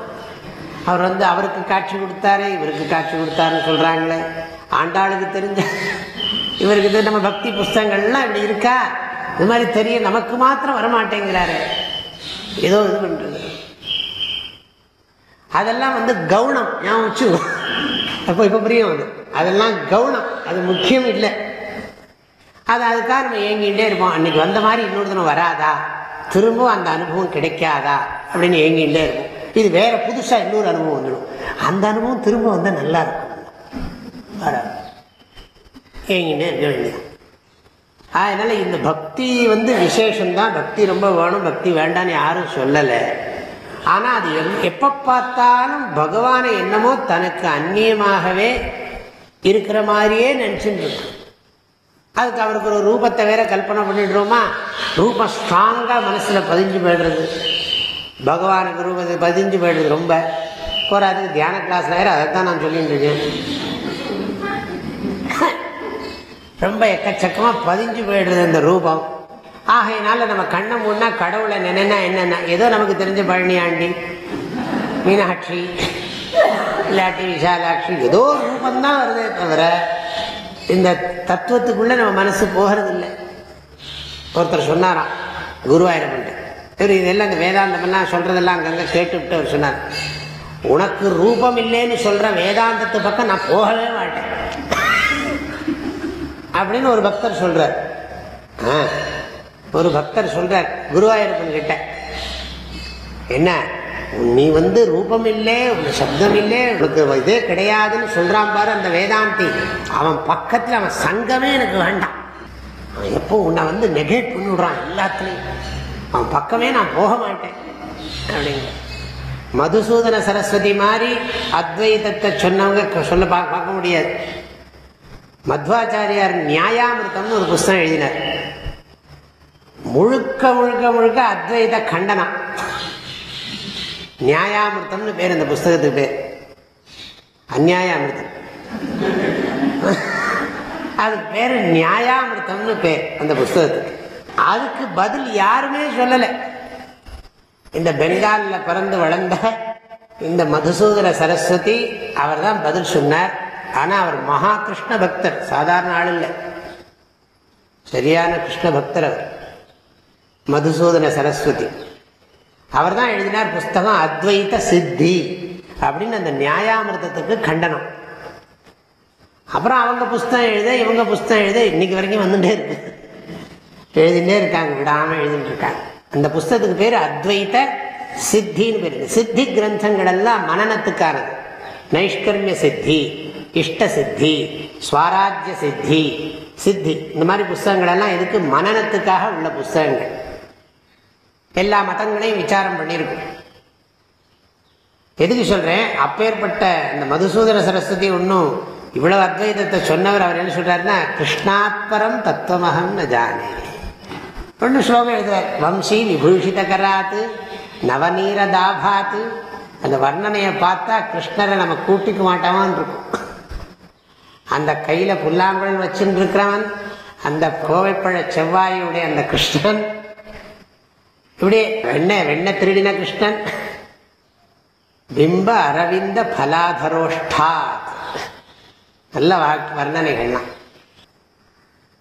Speaker 1: அவர் வந்து அவருக்கு காட்சி கொடுத்தாரு இவருக்கு காட்சி கொடுத்தாருன்னு சொல்கிறாங்களே ஆண்டாளுக்கு தெரிஞ்ச இவருக்கு இது நம்ம பக்தி புஸ்தகங்கள்லாம் இப்படி இருக்கா? இது மாதிரி தெரியும் நமக்கு மாத்திரம் வரமாட்டேங்கிறாரு. ஏதோ இது பண்ணுறது அதெல்லாம் வந்து கவுனம் ஞாபகம் வச்சு அப்போ இப்போ புரியும் அது. அதெல்லாம் கவுனம். அது முக்கியம் இல்லை. அது அதுக்காக நம்ம ஏங்கிட்டே இருப்போம். அன்னைக்கு வந்த மாதிரி இன்னொரு தினம் வராதா? திரும்பவும் அந்த அனுபவம் கிடைக்காதா? அப்படின்னு ஏங்கிட்டே இருப்போம். இது வேற புதுசா இன்னொரு அனுபவம் வந்துடும். அந்த அனுபவம் திரும்ப வந்தால் நல்லா இருக்கும். வராது. ஏங்கிட்டே இருக்க வேண்டியது அதனால இந்த பக்தி வந்து விசேஷம்தான். பக்தி ரொம்ப வேணும். பக்தி வேண்டான்னு யாரும் சொல்லலை. ஆனால் அது எப்போ பார்த்தாலும் பகவானை என்னமோ தனக்கு அந்நியமாகவே இருக்கிற மாதிரியே நினச்சிட்டு அதுக்கு அவருக்கு ஒரு ரூபத்தை வேற கல்பனை பண்ணிடுறோமா? ரூபம் ஸ்ட்ராங்காக மனசில் பதிஞ்சு போயிடுறது. பகவானுக்கு ரூபத்தை பதிஞ்சு போயிடுறது ரொம்ப. போகிறதுக்கு தியான கிளாஸ் வேறு அதை தான் நான் சொல்லிட்டு இருக்கேன். ரொம்ப எக்கச்சக்கமாக பதிஞ்சு போயிடுறது அந்த ரூபம். ஆகையினால நம்ம கண்ணை முன்னா கடவுளை நினைனா என்னென்ன ஏதோ நமக்கு தெரிஞ்ச பழனியாண்டி மீனாட்சி இல்லாட்டி விஷாலாட்சி ஏதோ ரூபந்தான் வருதே தவிர இந்த தத்துவத்துக்குள்ளே நம்ம மனசு போகிறது இல்லை ஒருத்தர் சொன்னாராம் குருவாயிரம் இவர் இதெல்லாம் இந்த வேதாந்தமெல்லாம் சொல்கிறதெல்லாம் அங்கங்கே கேட்டுவிட்டு அவர் சொன்னார். உனக்கு ரூபம் இல்லைன்னு சொல்கிற வேதாந்தத்து பக்கம் நான் போகவே மாட்டேன். அப்படின்னு ஒரு பக்தர் சொல்கிறார் ஆ ஒரு பக்தர் சொல்கிறார் குருவாயூரப்பன் கிட்ட என்ன நீ வந்து ரூபம் இல்லை சப்தம் இல்லை உனக்கு இதே கிடையாதுன்னு சொல்றான் பாரு அந்த வேதாந்தி. அவன் பக்கத்தில் அவன் சங்கமே எனக்கு வேண்டாம். அவன் எப்போ உன்னை வந்து நெகேட் பண்ணிவிடுறான் எல்லாத்துலேயும். அவன் பக்கமே நான் போக மாட்டேன். அப்படிங்க. மதுசூதன சரஸ்வதி மாதிரி அத்வைதத்தை சொன்னவங்க சொல்ல பார்க்க முடியாது. மத்வாச்சாரியார் நியாயாமிருத்தம்னு ஒரு புஸ்தகம் எழுதினார். முழுக்க முழுக்க முழுக்க அத்வைத கண்டனம் நியாயாமிருத்தம்னு பேர் இந்த புஸ்தகத்துக்கு பேர். அந்நியாயாமிருத்தம் அது பேர் நியாயாமிருத்தம்னு பேர் அந்த புஸ்தகத்துக்கு. அதுக்கு பதில் யாருமே சொல்லலை. இந்த பெங்காலில் பிறந்து வளர்ந்த இந்த மதுசூதன சரஸ்வதி அவர் தான் பதில் சொன்னார். ஆனால் அவர் மகா கிருஷ்ண பக்தர் சாதாரண ஆள் இல்லை. சரியான கிருஷ்ண பக்தர் அவர். மதுசூதன சரஸ்வதி. அவர் தான் எழுதினார் புஸ்தகம் அத்வைத சித்தி அப்படின்னு அந்த நியாயாமிரதத்துக்கு கண்டனம். அப்புறம் அவங்க புஸ்தகம் எழுத இவங்க புஸ்தகம் எழுத இன்னைக்கு வரைக்கும் வந்துட்டே இருக்கு. எழுதிட்டே இருக்காங்க விடாம எழுதிட்டு இருக்காங்க. அந்த புஸ்தகத்துக்கு பேர் அத்வைத சித்தின்னு பேர். சித்தி கிரந்தங்கள் எல்லாம் மனநத்துக்கானது நைஷ்கர்மிய சித்தி இஷ்ட சித்தி ஸ்வராஜ்ய சித்தி சித்தி. இந்த மாதிரி புஸ்தகங்கள் எல்லாம் இதுக்கு மனநத்துக்காக உள்ள புஸ்தகங்கள். எல்லா மதங்களையும் விசாரம் பண்ணியிருக்கும் எதுக்கு சொல்றேன்? அப்பேற்பட்ட இந்த மதுசூதன சரஸ்வதி ஒன்றும் இவ்வளவு அத்வைதத்தை சொன்னவர் அவர் என்ன சொல்றாருன்னா கிருஷ்ணாத்பரம் தத்துவமகம் ந ஜானே. ஒன்று ஸ்லோகம் எழுதுவார் வம்சி விபூஷித கராத்து நவநீர தாபாத்து அந்த வர்ணனையை பார்த்தா கிருஷ்ணரை நம்ம கூட்டிக்க மாட்டோமான் இருக்கும். அந்த கையில் புல்லாங்குழல் வச்சுட்டு இருக்கிறவன் அந்த கோவைப்பழ செவ்வாயுடைய அந்த கிருஷ்ணன். இப்படி வெண்ண வெண்ண திருடின கிருஷ்ணன். பிம்ப அரவிந்த பலாதரோஷ்டா நல்ல வர்ணனைகள்லாம்.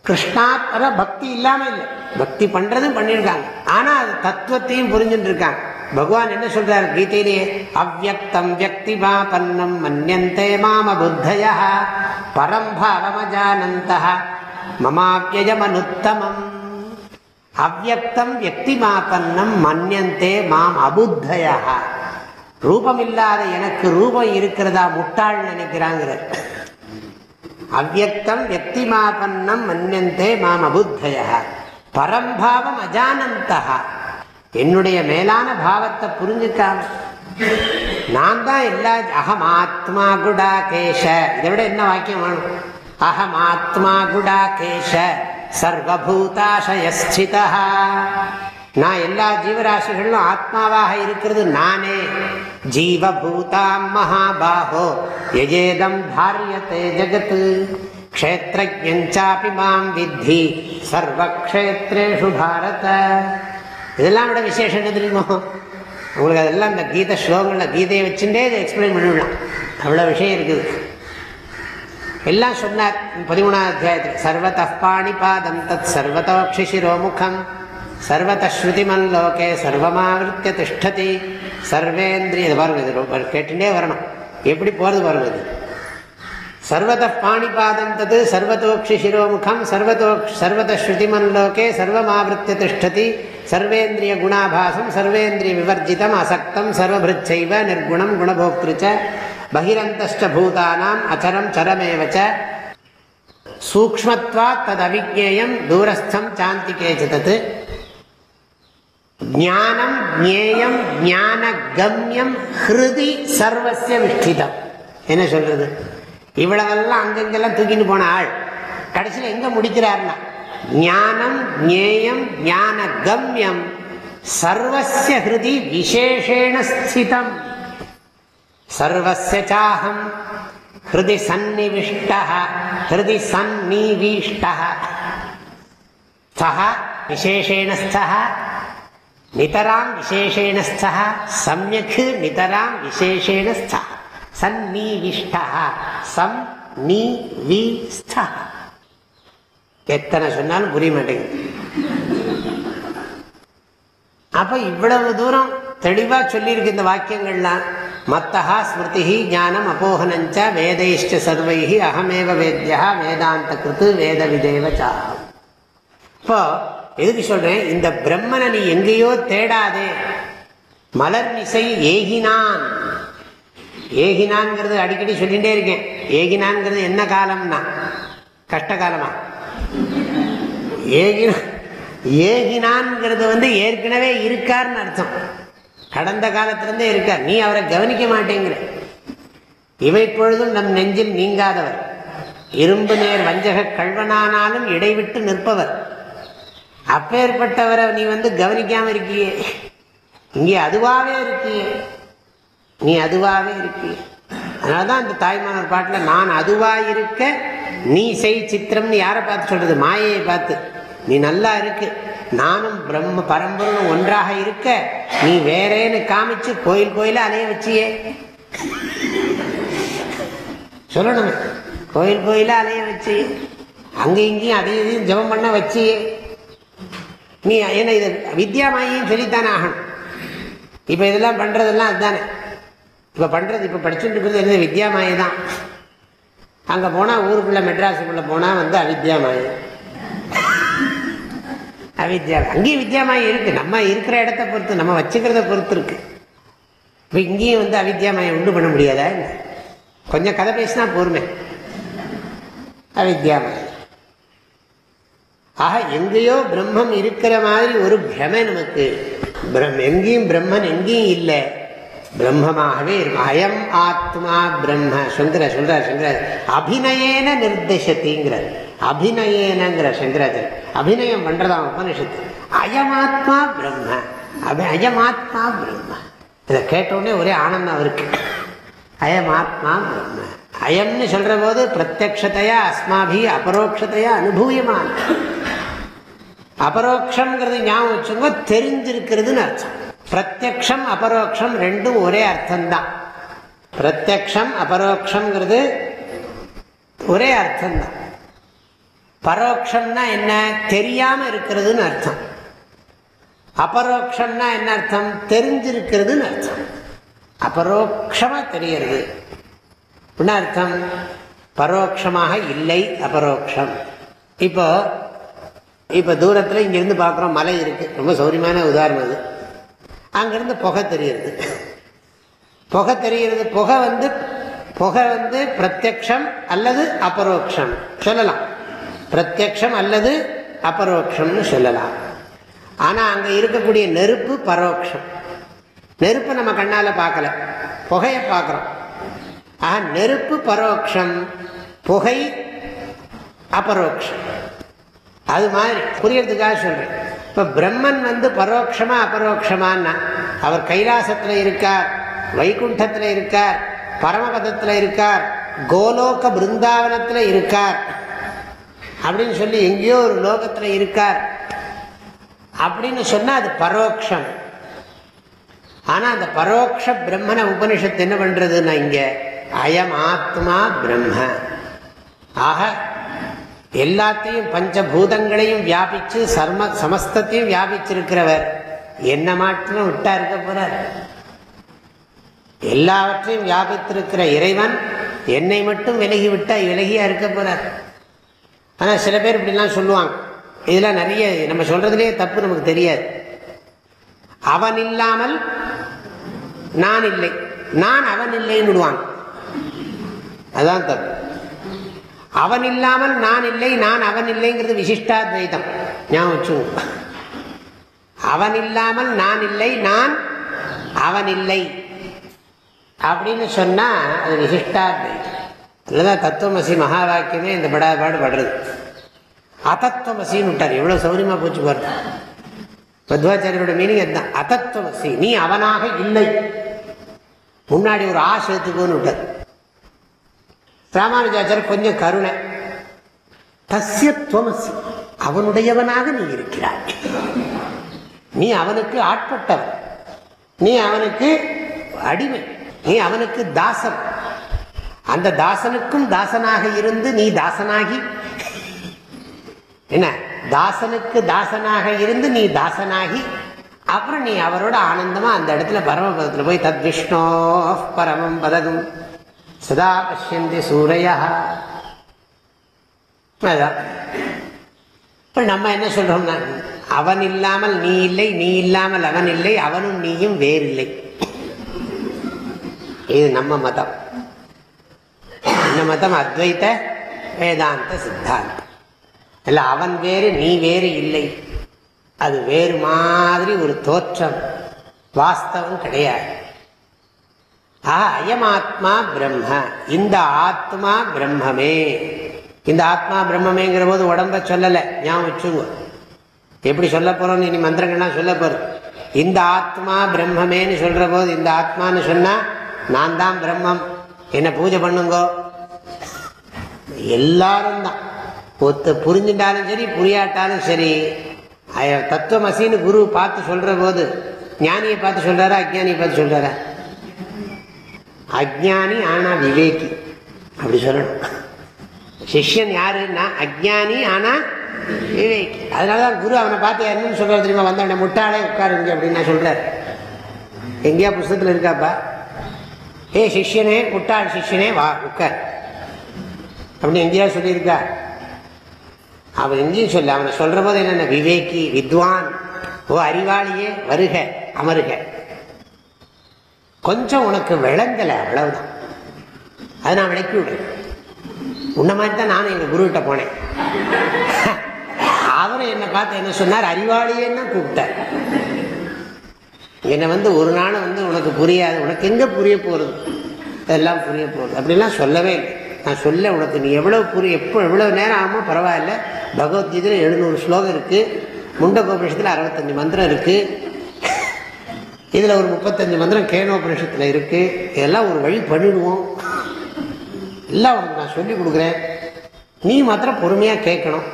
Speaker 1: கிருஷ்ணாத்மர பக்தி இல்லாம இல்லை. பக்தி பண்றதும் பண்ணியிருக்காங்க ஆனா அது தத்துவத்தையும் புரிஞ்சுட்டு இருக்காங்க. பகவான் என்ன சொல்றார் கீதையிலேயே அவ்வக்தம் வியக்தி மாபன்னம் மன்யந்தே மாம புத்தய பரம்பாவமஜானந்த மமாப்பியஜமனுத்தமம் அவ்வக்தம் வியக்தி மாபன்னம் மன்னியந்தே மாம் அபுத்தயா ரூபம் இல்லாத எனக்கு ரூபம் இருக்கிறதா முட்டாள் நினைக்கிறாங்கிற. அவ்வக்தம் வியக்தி மாபன்னம் மன்னியந்தே மாம் அபுத்தயா பரம்பாவம் அஜானந்தா என்னுடைய மேலான பாவத்தை புரிஞ்சுக்காம. நான் தான் எல்லா அகம் ஆத்மா குடா கேஷ. இதை விட என்ன வாக்கியம் வேணும்? அகம் ஆத்மா குடா கேஷ. சர்வபூதாசயஸ்திதா. நான் எல்லா ஜீவராசிகளும் ஆத்மாவாக இருக்கிறது நானே. ஜீவபூதாம் மகாபாஹோ எஜேதம் தாரியத்தை ஜகத் க்ஷேத்திரஜாபி மாம் வித்தி சர்வக்ஷேத்ரேஷு பாரத இதெல்லாம் விட விசேஷம் என்ன தெரியுமோ? உங்களுக்கு அதெல்லாம் இந்த கீத ஸ்லோகங்களில் கீதையை வச்சுட்டே இதை எக்ஸ்பிளைன் பண்ணிவிடலாம் அவ்வளோ விஷயம் இருக்குது. எல்லாம் சொன்னார் பதிமூணாம் அத்தியாயத்தில் சர்வத பாணிபாதம் தத் சர்வதோக்ஷிசிரோமுகம் சர்வதஸ்ருதிமன் லோகே சர்வமாவிருத்திய திஷ்டதி சர்வேந்திரிய இது பாருங்க இது கேட்டுட்டே வரணும் எப்படி போகிறது பாருங்க இது சர்வத பாணிபாதம் தது சர்வதோக்ஷி சிரோமுகம் சர்வதோ சர்வத சர்வமாவிருத்திய திஷ்டதி சர்வேந்திரிய குணாபாசம் சர்வேந்திரிய விவர்ஜிதம் அசக்தம் சர்வபிருச்சைவ நிர்குணம் குணபோக்திருச்ச பகிரந்தஷ்ட பூதானாம் அச்சரம் சரமேவச்ச சூக்மத்வா தது அவிஜேயம் தூரஸ்தம் சாந்தி தத் ஞானம் ஜேயம் ஞான கம்யம் ஹிருதி சர்வசிய விஷ்டிதம் என்ன சொல்றது? இவ்வளவெல்லாம் அங்கங்கெல்லாம் தூக்கிட்டு போன ஆள். கடைசியில் எங்க முடிக்கிறார்னா ஞானம் ஜேயம் ஞான கம்யம் சர்வசிய ஹிருதி விசேஷேண ஸ்திதம். சர்வசாஹம் ஹிருதி சந்நிவிஷ்ட ஹிருதி சந்நிவீஷ்ட சஹ விசேஷேண ஸ்தः நிதராம் விசேஷேண ஸ்தः சமயக் நிதராம் விசேஷேண ஸ்தः சந்நிவிஷ்ட சம் நீ வி ஸ்தः எத்தனை சொன்னாலும் புரிய மாட்டேங்குது. அப்ப இவ்வளவு தூரம் தெளிவா சொல்லியிருக்கு இந்த வாக்கியங்கள்லாம். மத்தா ஸ்மிருதி ஞானம் அப்போகனஞ்ச வேதைஷ்ட சர்வை அகமேவ வேத்யா வேதாந்த கிருத்து வேத விதேவ சாகம் இப்போ எதுக்கு சொல்றேன்? இந்த பிரம்மனை நீ எங்கேயோ தேடாதே. மலர் இசை ஏகினான். ஏகினான்ங்கிறது அடிக்கடி சொல்லிகிட்டே இருக்கேன். ஏகினான்ங்கிறது என்ன காலம்னா? கஷ்ட காலமா? ஏகினா ஏகினான்ங்கிறது வந்து ஏற்கனவே இருக்கார்னு அர்த்தம். கடந்த காலத்திலிருந்தே இருக்கார். நீ அவரை கவனிக்க மாட்டேங்கிற. இவை பொழுதும் நம் நெஞ்சில் நீங்காதவர். இரும்பு நேர் வஞ்சக கல்வனானாலும் இடைவிட்டு நிற்பவர். அப்பேற்பட்டவரை நீ வந்து கவனிக்காம இருக்கியே. இங்கே அதுவாகவே இருக்கியே. நீ அதுவாகவே இருக்கியே. அதனாலதான் அந்த தாய்மானர் பாட்டில் நான் அதுவா இருக்க நீ செய் சித்திரம்னு யாரை பார்த்து சொல்றது? மாயையை பார்த்து. நீ நல்லா இருக்கு. நானும் பிரம்ம பரம்பொருளும் ஒன்றாக இருக்க நீ வேறேன்னு காமிச்சு கோயில் கோயில அலைய வச்சியே? சொல்லணும். கோயில் கோயில அலைய வச்சு அங்கே இங்கேயும் அதையும் இதையும் ஜபம் பண்ண வச்சியே? நீ என்ன இது வித்யா மாயையும் சொல்லித்தானே ஆகணும். இப்போ இதெல்லாம் பண்ணுறதெல்லாம் அதுதானே. இப்போ பண்ணுறது இப்போ படிச்சுட்டு இருக்கிறது என்ன வித்யாமாயை தான் அங்கே போனால் ஊருக்குள்ளே மெட்ராஸுக்குள்ளே போனால் வந்து அவித்யாமாயை அவித்யா அங்கேயும் வித்யாமாயம் இருக்கு. நம்ம இருக்கிற இடத்த பொறுத்து நம்ம வச்சுக்கிறத பொறுத்து இருக்கு. இப்போ இங்கேயும் வந்து அவித்யாமாயம் உண்டு பண்ண முடியாதா கொஞ்சம் கதை பேசினா போருமே. அவித்யாமாயம் ஆக எங்கேயோ பிரம்மம் இருக்கிற மாதிரி ஒரு பிரமை நமக்கு. பிரம் எங்கேயும் பிரம்மன் எங்கேயும் இல்லை. பிரம்மமாகவே இருக்கும். அயம் ஆத்மா பிரம்ம. சுந்தர சுந்தர சுந்தர அபிநயேன நிர்தேசத்திங்கிறார் அபிநயேனங்கிற சங்கராச்சர். அபிநயம் பண்றதாம் உபனிஷத்து அயமாத்மா பிரம்ம. அபி அயமாத்மா பிரம்ம. இதை கேட்டவுடனே ஒரே ஆனந்தம் இருக்கு. அயமாத்மா பிரம்ம. அயம்னு சொல்ற போது பிரத்யக்ஷத்தையா அஸ்மாபி அபரோக்ஷத்தையா அனுபூயமான. அபரோக்ஷங்கிறது ஞாபகம் வச்சுங்க தெரிஞ்சிருக்கிறதுன்னு அர்த்தம். பிரத்யக்ஷம் அபரோக்ஷம் ரெண்டும் ஒரே அர்த்தம்தான். பிரத்யக்ஷம் அபரோக்ஷங்கிறது ஒரே அர்த்தம்தான். பரோட்சம்னா என்ன? தெரியாம இருக்கிறதுன்னு அர்த்தம். அபரோக்ஷம்னா என்ன அர்த்தம்? தெரிஞ்சிருக்கிறதுன்னு அர்த்தம். அபரோக்ஷமா தெரியறது என்ன அர்த்தம்? பரோட்சமாக இல்லை அபரோக்ஷம். இப்போ இப்போ தூரத்தில் இங்கேருந்து பார்க்குறோம் மலை இருக்கு. ரொம்ப சௌரியமான உதாரணம் அது. அங்கேருந்து புகை தெரியுது புகை தெரிகிறது. புகை வந்து புகை வந்து பிரத்யக்ஷம் அல்லது அபரோக்ஷம். சொல்லலாம். பிரத்யக்ஷம் அல்லது அபரோக்ஷம்னு சொல்லலாம். ஆனால் அங்கே இருக்கக்கூடிய நெருப்பு பரோட்சம் நெருப்பை நம்ம கண்ணால் பார்க்கல. புகையை பார்க்குறோம். ஆக நெருப்பு பரோட்சம் புகை அபரோக்ஷம். அது மாதிரி புரியறதுக்காக சொல்கிறேன் இப்போ பிரம்மன் வந்து பரோட்சமா அபரோக்ஷமான்னா அவர் கைலாசத்தில் இருக்கார் வைகுண்டத்தில் இருக்கார் பரமபதத்தில் இருக்கார் கோலோக பிருந்தாவனத்தில் இருக்கார். அப்படின்னு சொல்லி எங்கேயோ ஒரு லோகத்தில் இருக்கார். அப்படின்னு சொன்னால் அது பரோட்சம் ஆனால் அந்த பரோட்ச பிரம்மனை உபனிஷத்து என்ன பண்ணுறதுன்னா இங்கே? அயம் ஆத்மா பிரம்ம. ஆக எல்லாத்தையும் பஞ்சபூதங்களையும் வியாபித்து சர்ம சமஸ்தத்தையும் வியாபிச்சிருக்கிறவர். என்ன மாற்றம் விட்டா இருக்க போறார்? எல்லாவற்றையும் வியாபித்திருக்கிற இறைவன் என்னை மட்டும் விலகி விட்டா விலகியா இருக்க போறார்? ஆனால் சில பேர் இப்படிலாம் சொல்லுவாங்க. இதெல்லாம் நிறைய நம்ம சொல்றதுலேயே தப்பு நமக்கு தெரியாது. அவன் இல்லாமல் நான் இல்லை. நான் அவன் இல்லைன்னு விடுவாங்க. அதான் தப்பு. அவன் இல்லாமல் நான் இல்லை நான் அவன் இல்லைங்கிறது விசிஷ்டாத்வைதம் ஞாபகம் வச்சு அவன் இல்லாமல் நான் இல்லை நான் அவன் இல்லை. அப்படின்னு சொன்னா அது விசிஷ்டாத்வைதம் இல்லைதான் தத்துவமசி மகா வாக்கியமே இந்த படாபாடு படுறது. அதத்துவமசின்னு விட்டார் எவ்வளோ சௌரியமா போச்சு பாருங்க மத்வாச்சாரியோட மீனிங் அதுதான். அதத்துவமசி நீ அவனாக இல்லை. முன்னாடி ஒரு ஆ சேர்த்துக்கோன்னு விட்டார். ராமானுஜாச்சார் கொஞ்சம் கருணை. தஸ்ய துவமசி. அவனுடையவனாக நீ இருக்கிறாய். நீ அவனுக்கு ஆட்பட்டவன். நீ அவனுக்கு அடிமை. நீ அவனுக்கு தாசன். அந்த தாசனுக்கும் தாசனாக இருந்து நீ தாசனாகி. என்ன? தாசனுக்கு தாசனாக இருந்து நீ தாசனாகி. அப்புறம் நீ அவரோட ஆனந்தமா அந்த இடத்துல பரமபதத்தில் போய் தத் விஷ்ணோ பரமம் பதகும். சதா பஷ்யந்தி சூரையா அதான். இப்போ நம்ம என்ன சொல்றோம்னா அவன் இல்லாமல் நீ இல்லை நீ இல்லாமல் அவன் இல்லை அவனும் நீயும் வேறில்லை. இது நம்ம மதம். என்ன மதம் அத்வைத்த வேதாந்த சித்தாந்தம். இல்லை அவன் வேறு நீ வேறு இல்லை. அது வேறு மாதிரி ஒரு தோற்றம் வாஸ்தவம் கிடையாது. ஆஹா அயமாத்மா பிரம்ம இந்த ஆத்மா பிரம்மமே. இந்த ஆத்மா பிரம்மமேங்கிற போது உடம்ப சொல்லலை ஞாபகம் வச்சுங்க எப்படி சொல்ல போறோம்னு இனி மந்திரங்கள்லாம் சொல்ல போறோம் இந்த ஆத்மா பிரம்மமேன்னு சொல்ற போது இந்த ஆத்மான்னு சொன்னா நான் தான் பிரம்மம். என்ன பூஜை பண்ணுங்கோ? எல்லாரும் தான். ஒத்து புரிஞ்சுட்டாலும் சரி புரியாட்டாலும் சரி தத்துவமசின்னு குரு பார்த்து சொல்ற போது ஞானியை பார்த்து சொல்றாரா அஜ்ஞானியை பார்த்து சொல்றாரா? அஜ்ஞானி ஆனா விவேகி. அப்படி சொல்லணும். சிஷ்யன் யாருன்னா அஜ்ஞானி ஆனா விவேகி. அதனாலதான் குரு அவனை பார்த்து என்னன்னு சொல்றாரு தெரியுமா? வந்தவன முட்டாளே உட்காருங்க அப்படின்னு நான் சொல்றாரு எங்கேயா புஸ்தகத்தில் இருக்காப்பா? ஏ சிஷ்யனே முட்டாள் சிஷ்யனே வா உட்கார். அப்படின்னு எங்கேயா சொல்லியிருக்கா அவன் எங்கேயும் சொல்ல அவனை சொல்ற போது என்னென்ன? விவேகி வித்வான் ஓ அறிவாளியே வருக அமருக. கொஞ்சம் உனக்கு விளங்கலை அவ்வளவுதான். அதை நான் விளக்கி விடுறேன் உன்ன மாதிரி தான் நானும் எங்கள் குருகிட்ட போனேன். அவரும் என்னை பார்த்து என்ன சொன்னார்? அறிவாளியேன்னு கூப்பிட்டார். என்னை வந்து ஒரு நாள் வந்து உனக்கு புரியாது. உனக்கு எங்கே புரிய போகிறது இதெல்லாம் புரிய போகிறது அப்படிலாம் சொல்லவே இல்லை. நான் சொல்ல உனக்கு நீ எவ்வளோ புரிய எப்போ எவ்வளோ நேரம் ஆகுமோ பரவாயில்ல. பகவத்கீதையில் எழுநூறு ஸ்லோகம் இருக்குது முண்டகோபனிஷத்தில் அறுபத்தஞ்சு மந்திரம் இருக்குது இதில் ஒரு முப்பத்தஞ்சு மந்திரம் கேனோபனிஷத்தில் இருக்குது இதெல்லாம் ஒரு வழி பண்ணிடுவோம். எல்லாம் உனக்கு நான் சொல்லி கொடுக்குறேன். நீ மாத்திரம் பொறுமையாக கேட்கணும்.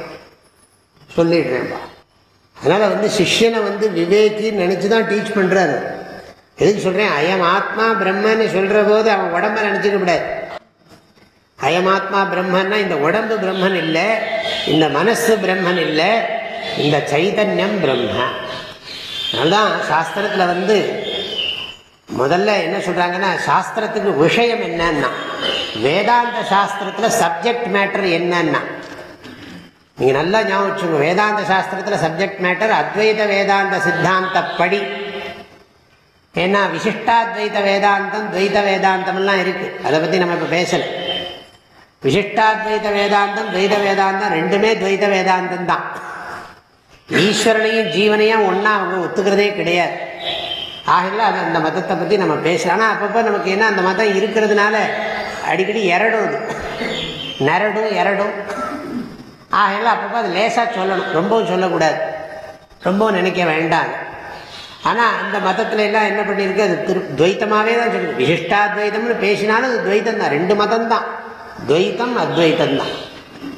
Speaker 1: சொல்லிடுறேன்ப்பா அதனால் வந்து சிஷ்யனை வந்து விவேக்கின்னு நினச்சி தான் டீச் பண்ணுறாரு எதுக்கு சொல்கிறேன் அயம் ஆத்மா பிரம்மன்னு சொல்கிற போது அவன் உடம்ப நினச்சிக்க கூடாது அயமாத்மா பிரம்மன்னா இந்த உடம்பு பிரம்மன் இல்லை இந்த மனசு பிரம்மன் இல்லை இந்த சைதன்யம் பிரம்ம. அதனால்தான் சாஸ்திரத்தில் வந்து முதல்ல என்ன சொல்றாங்கன்னா சாஸ்திரத்துக்கு விஷயம் என்னன்னா வேதாந்த சாஸ்திரத்தில் சப்ஜெக்ட் மேட்டர் என்னன்னா நீங்க நல்லா ஞாபகம் வச்சுங்க வேதாந்த சாஸ்திரத்தில் சப்ஜெக்ட் மேட்டர் அத்வைத வேதாந்த சித்தாந்தப்படி. ஏன்னா விசிஷ்டாத்வைத வேதாந்தம் துவைத வேதாந்தம் எல்லாம் இருக்கு. அதை பத்தி நம்ம இப்ப பேசல. விசிஷ்டாத்வைத வேதாந்தம் துவைத வேதாந்தம் ரெண்டுமே துவைத வேதாந்தம் தான். ஈஸ்வரனையும் ஜீவனையும் ஒன்னா அவங்க ஒத்துக்கிறதே கிடையாது. ஆகல அது அந்த மதத்தை பற்றி நம்ம பேசலாம் ஆனால் அப்பப்போ நமக்கு என்ன அந்த மதம் இருக்கிறதுனால அடிக்கடி இரடும் அது. நரடும் இரடும் ஆகல அப்பப்போ அது லேசாக சொல்லணும். ரொம்பவும் சொல்லக்கூடாது. ரொம்பவும் நினைக்க வேண்டாம். ஆனால் அந்த மதத்துல எல்லாம் என்ன பண்ணியிருக்கு? அது திரு துவைத்தமாகவே தான் சொல்லணும் விசிஷ்டாத்வைத்தம்னு பேசினாலும் அது துவைத்தம் தான். ரெண்டு மதம் தான். துவைத்தம் அத்வைத்தம் தான்.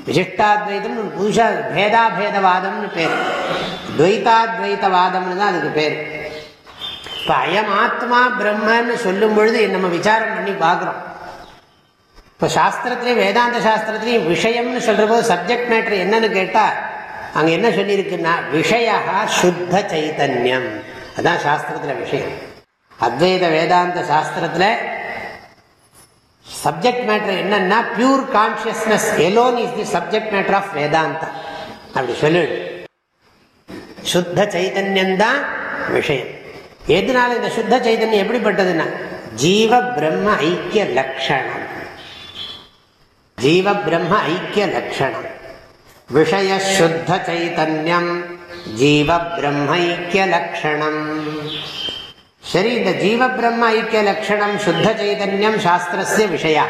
Speaker 1: விசிஷ்டாத்வைத்தம் புதுசாக பேதாபேதவாதம்னு பேர். துவைத்தாத்வைத்தவாதம்னு தான் அதுக்கு பேர். இப்போ அயம் ஆத்மா பிரம்மன்னு சொல்லும் பொழுது நம்ம விசாரம் பண்ணி பார்க்குறோம். இப்போ சாஸ்திரத்திலையும் வேதாந்த சாஸ்திரத்திலையும் விஷயம்னு சொல்கிற போது சப்ஜெக்ட் மேட்ரு என்னன்னு கேட்டால் அங்கே என்ன சொல்லியிருக்குன்னா விஷயா சுத்த சைத்தன்யம் அதுதான் சாஸ்திரத்தில் விஷயம். அத்வைத வேதாந்த சாஸ்திரத்தில் சப்ஜெக்ட் மேட்டர் என்னன்னா pure consciousness alone is the subject matter of Vedanta அப்படி சொல்லிடு சுத்த சைதன்யம் தான் விஷயம். எதனால இந்த சுத்த சைதன்யம் எப்படிப்பட்டதுன்னா ஜீவ பிரம்ம ஐக்கிய லட்சணம். ஜீவ பிரம்ம ஐக்கிய லட்சணம் விஷய சுத்த சைதன்யம் ஜீவ பிரம்ம ஐக்கிய லட்சணம் சரி இந்த ஜீவ பிரம்ம ஐக்கிய லட்சணம் சுத்த சைதன்யம் சாஸ்திரஸ்ய விஷயா.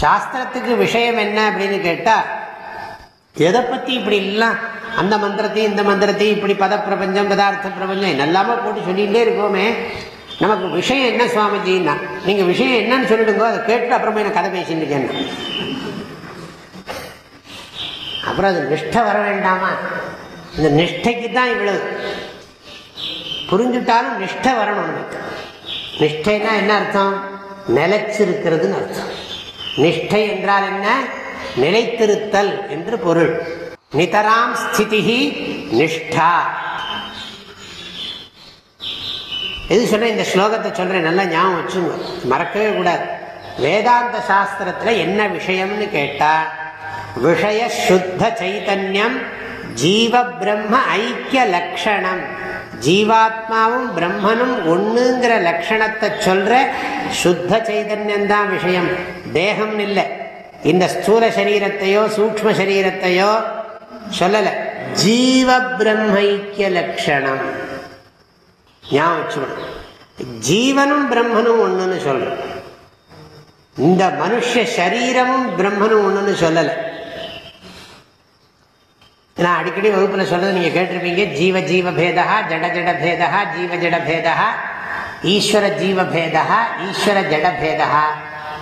Speaker 1: சாஸ்திரத்துக்கு விஷயம் என்ன அப்படின்னு கேட்டா எதை பத்தி இப்படி எல்லாம் அந்த மந்திரத்தையும் இந்த மந்திரத்தையும் இப்படி பத பிரபஞ்சம் பதார்த்த பிரபஞ்சம் என்னெல்லாமோ போட்டு சொல்லிகிட்டே இருக்கோமே நமக்கு விஷயம் என்ன சுவாமிஜின்னா நீங்க விஷயம் என்னன்னு சொல்லிடுங்க அதை கேட்டு அப்புறமா என்ன கதை பேசிட்டு அப்புறம் அது நிஷ்டை வர வேண்டாமா? இந்த நிஷ்டைக்கு தான் இவ்வளவு. புரிஞ்சுட்டாலும் நிஷ்டை வரணும் நமக்கு. நிஷ்டைனா என்ன அர்த்தம்? நிலைச்சிருக்கிறதுன்னு அர்த்தம். நிஷ்டை என்றால் என்ன? நிலைத்திருத்தல் என்று பொருள். நிதராம் ஸ்திதி நிஷ்டா. எது சொன்னேன் இந்த ஸ்லோகத்தை சொல்கிறேன் நல்லா ஞாபகம் வச்சுங்க. மறக்கவே கூடாது. வேதாந்த சாஸ்திரத்தில் என்ன விஷயம்னு கேட்டால் விஷய சுத்த சைத்தன்யம் ஜீவ பிரம்ம ஐக்கிய லக்ஷணம். ஜீவாத்மாவும் பிரம்மனும் ஒன்றுங்கிற லட்சணத்தை சொல்கிற சுத்த சைதன்யம் தான் விஷயம். தேகம் இல்லை. இந்த ஸ்தூல சரீரத்தையோ சூக்ம சரீரத்தையோ சொல்லலை. ஜீவ பிரம்மைக்கிய லட்சணம் ஞாபகம் ஜீவனும் பிரம்மனும் ஒன்றுன்னு சொல்கிறோம் இந்த மனுஷ சரீரமும் பிரம்மனும் ஒன்றுன்னு சொல்லலை. நான் அடிக்கடி வகுப்பில் சொல்றது நீங்கள் கேட்டிருப்பீங்க ஜீவ ஜீவ பேதா ஜட ஜட பேதா ஜீவ ஜட பேதா ஈஸ்வர ஜீவ பேதா ஈஸ்வர ஜட பேதா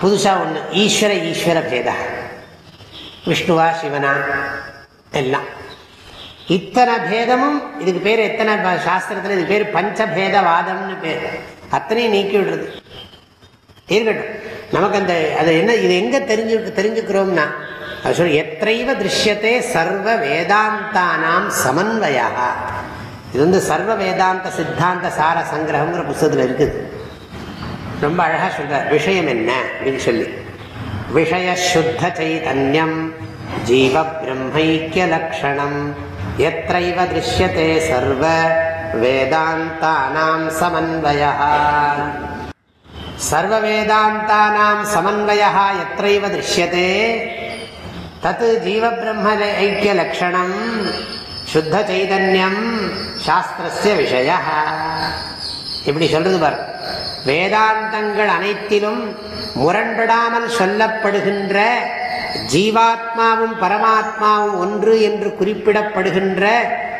Speaker 1: புதுசா ஒன்று ஈஸ்வர ஈஸ்வர பேதா விஷ்ணுவா சிவனா எல்லாம். இத்தனை பேதமும் இதுக்கு பேர் எத்தனை சாஸ்திரத்தில் இது பேர் பஞ்சபேதவாதம்னு பேர். அத்தனையும் நீக்கி விடுறது. இருக்கட்டும். நமக்கு அந்த அது என்ன இது எங்கே தெரிஞ்சு தெரிஞ்சுக்கிறோம்னா அது சொல்லி எத்தைவ திருஷ்யத்தே சர்வ வேதாந்தானாம் சமன்வயா இது வந்து சர்வ வேதாந்த சித்தாந்த சார சங்கிரகங்கிற புஸ்தகத்தில் இருக்குது. ரொம்ப அழகாக சொல்கிறார் விஷயம் என்ன? அப்படின்னு சொல்லி. விஷய சுத்த சைதன்யம் ஜீவ பிரம்மைக்கிய லக்ஷணம். எத்தைவ திருஷ்யத்தே சர்வ வேதாந்தானாம் சமன்வய சர்வ வேதாந்தானாம் சமன்வய எத்தைவ திருஷ்யத்தே தத் ஜீவ பிரம்ம சுத்த சைதன்யம் சாஸ்திரஸ்ய விஷய இப்படி சொல்றது பாரு. வேதாந்தங்கள் அனைத்திலும் முரண்படாமல் சொல்லப்படுகின்ற ஜீவாத்மாவும் பரமாத்மாவும் ஒன்று என்று குறிப்பிடப்படுகின்ற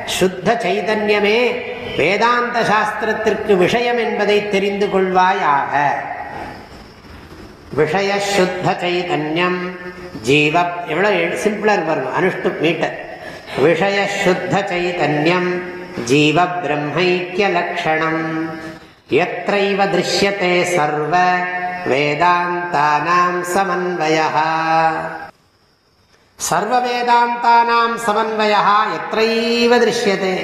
Speaker 1: சுத்த சைதன்யமே வேதாந்த சாஸ்திரத்திற்கு விஷயம் என்பதை தெரிந்து கொள்வாயாக. விஷய சுத்த சைதன்யம். ஜீவ எவ்வளவு சிம்பிளா பாருங்க அனுஷ்டு மீட்டர் விஷய சுத்த சைதன்யம். ஜீவ பிரம்மைக்கிய லட்சணம் எத்தைவ திருஷ்யத்தை சர்வ. வேதாந்தானாம் சமன்வய சர்வ வேதாந்தானாம் சமன்வயா எத்தைவ திருஷ்யதே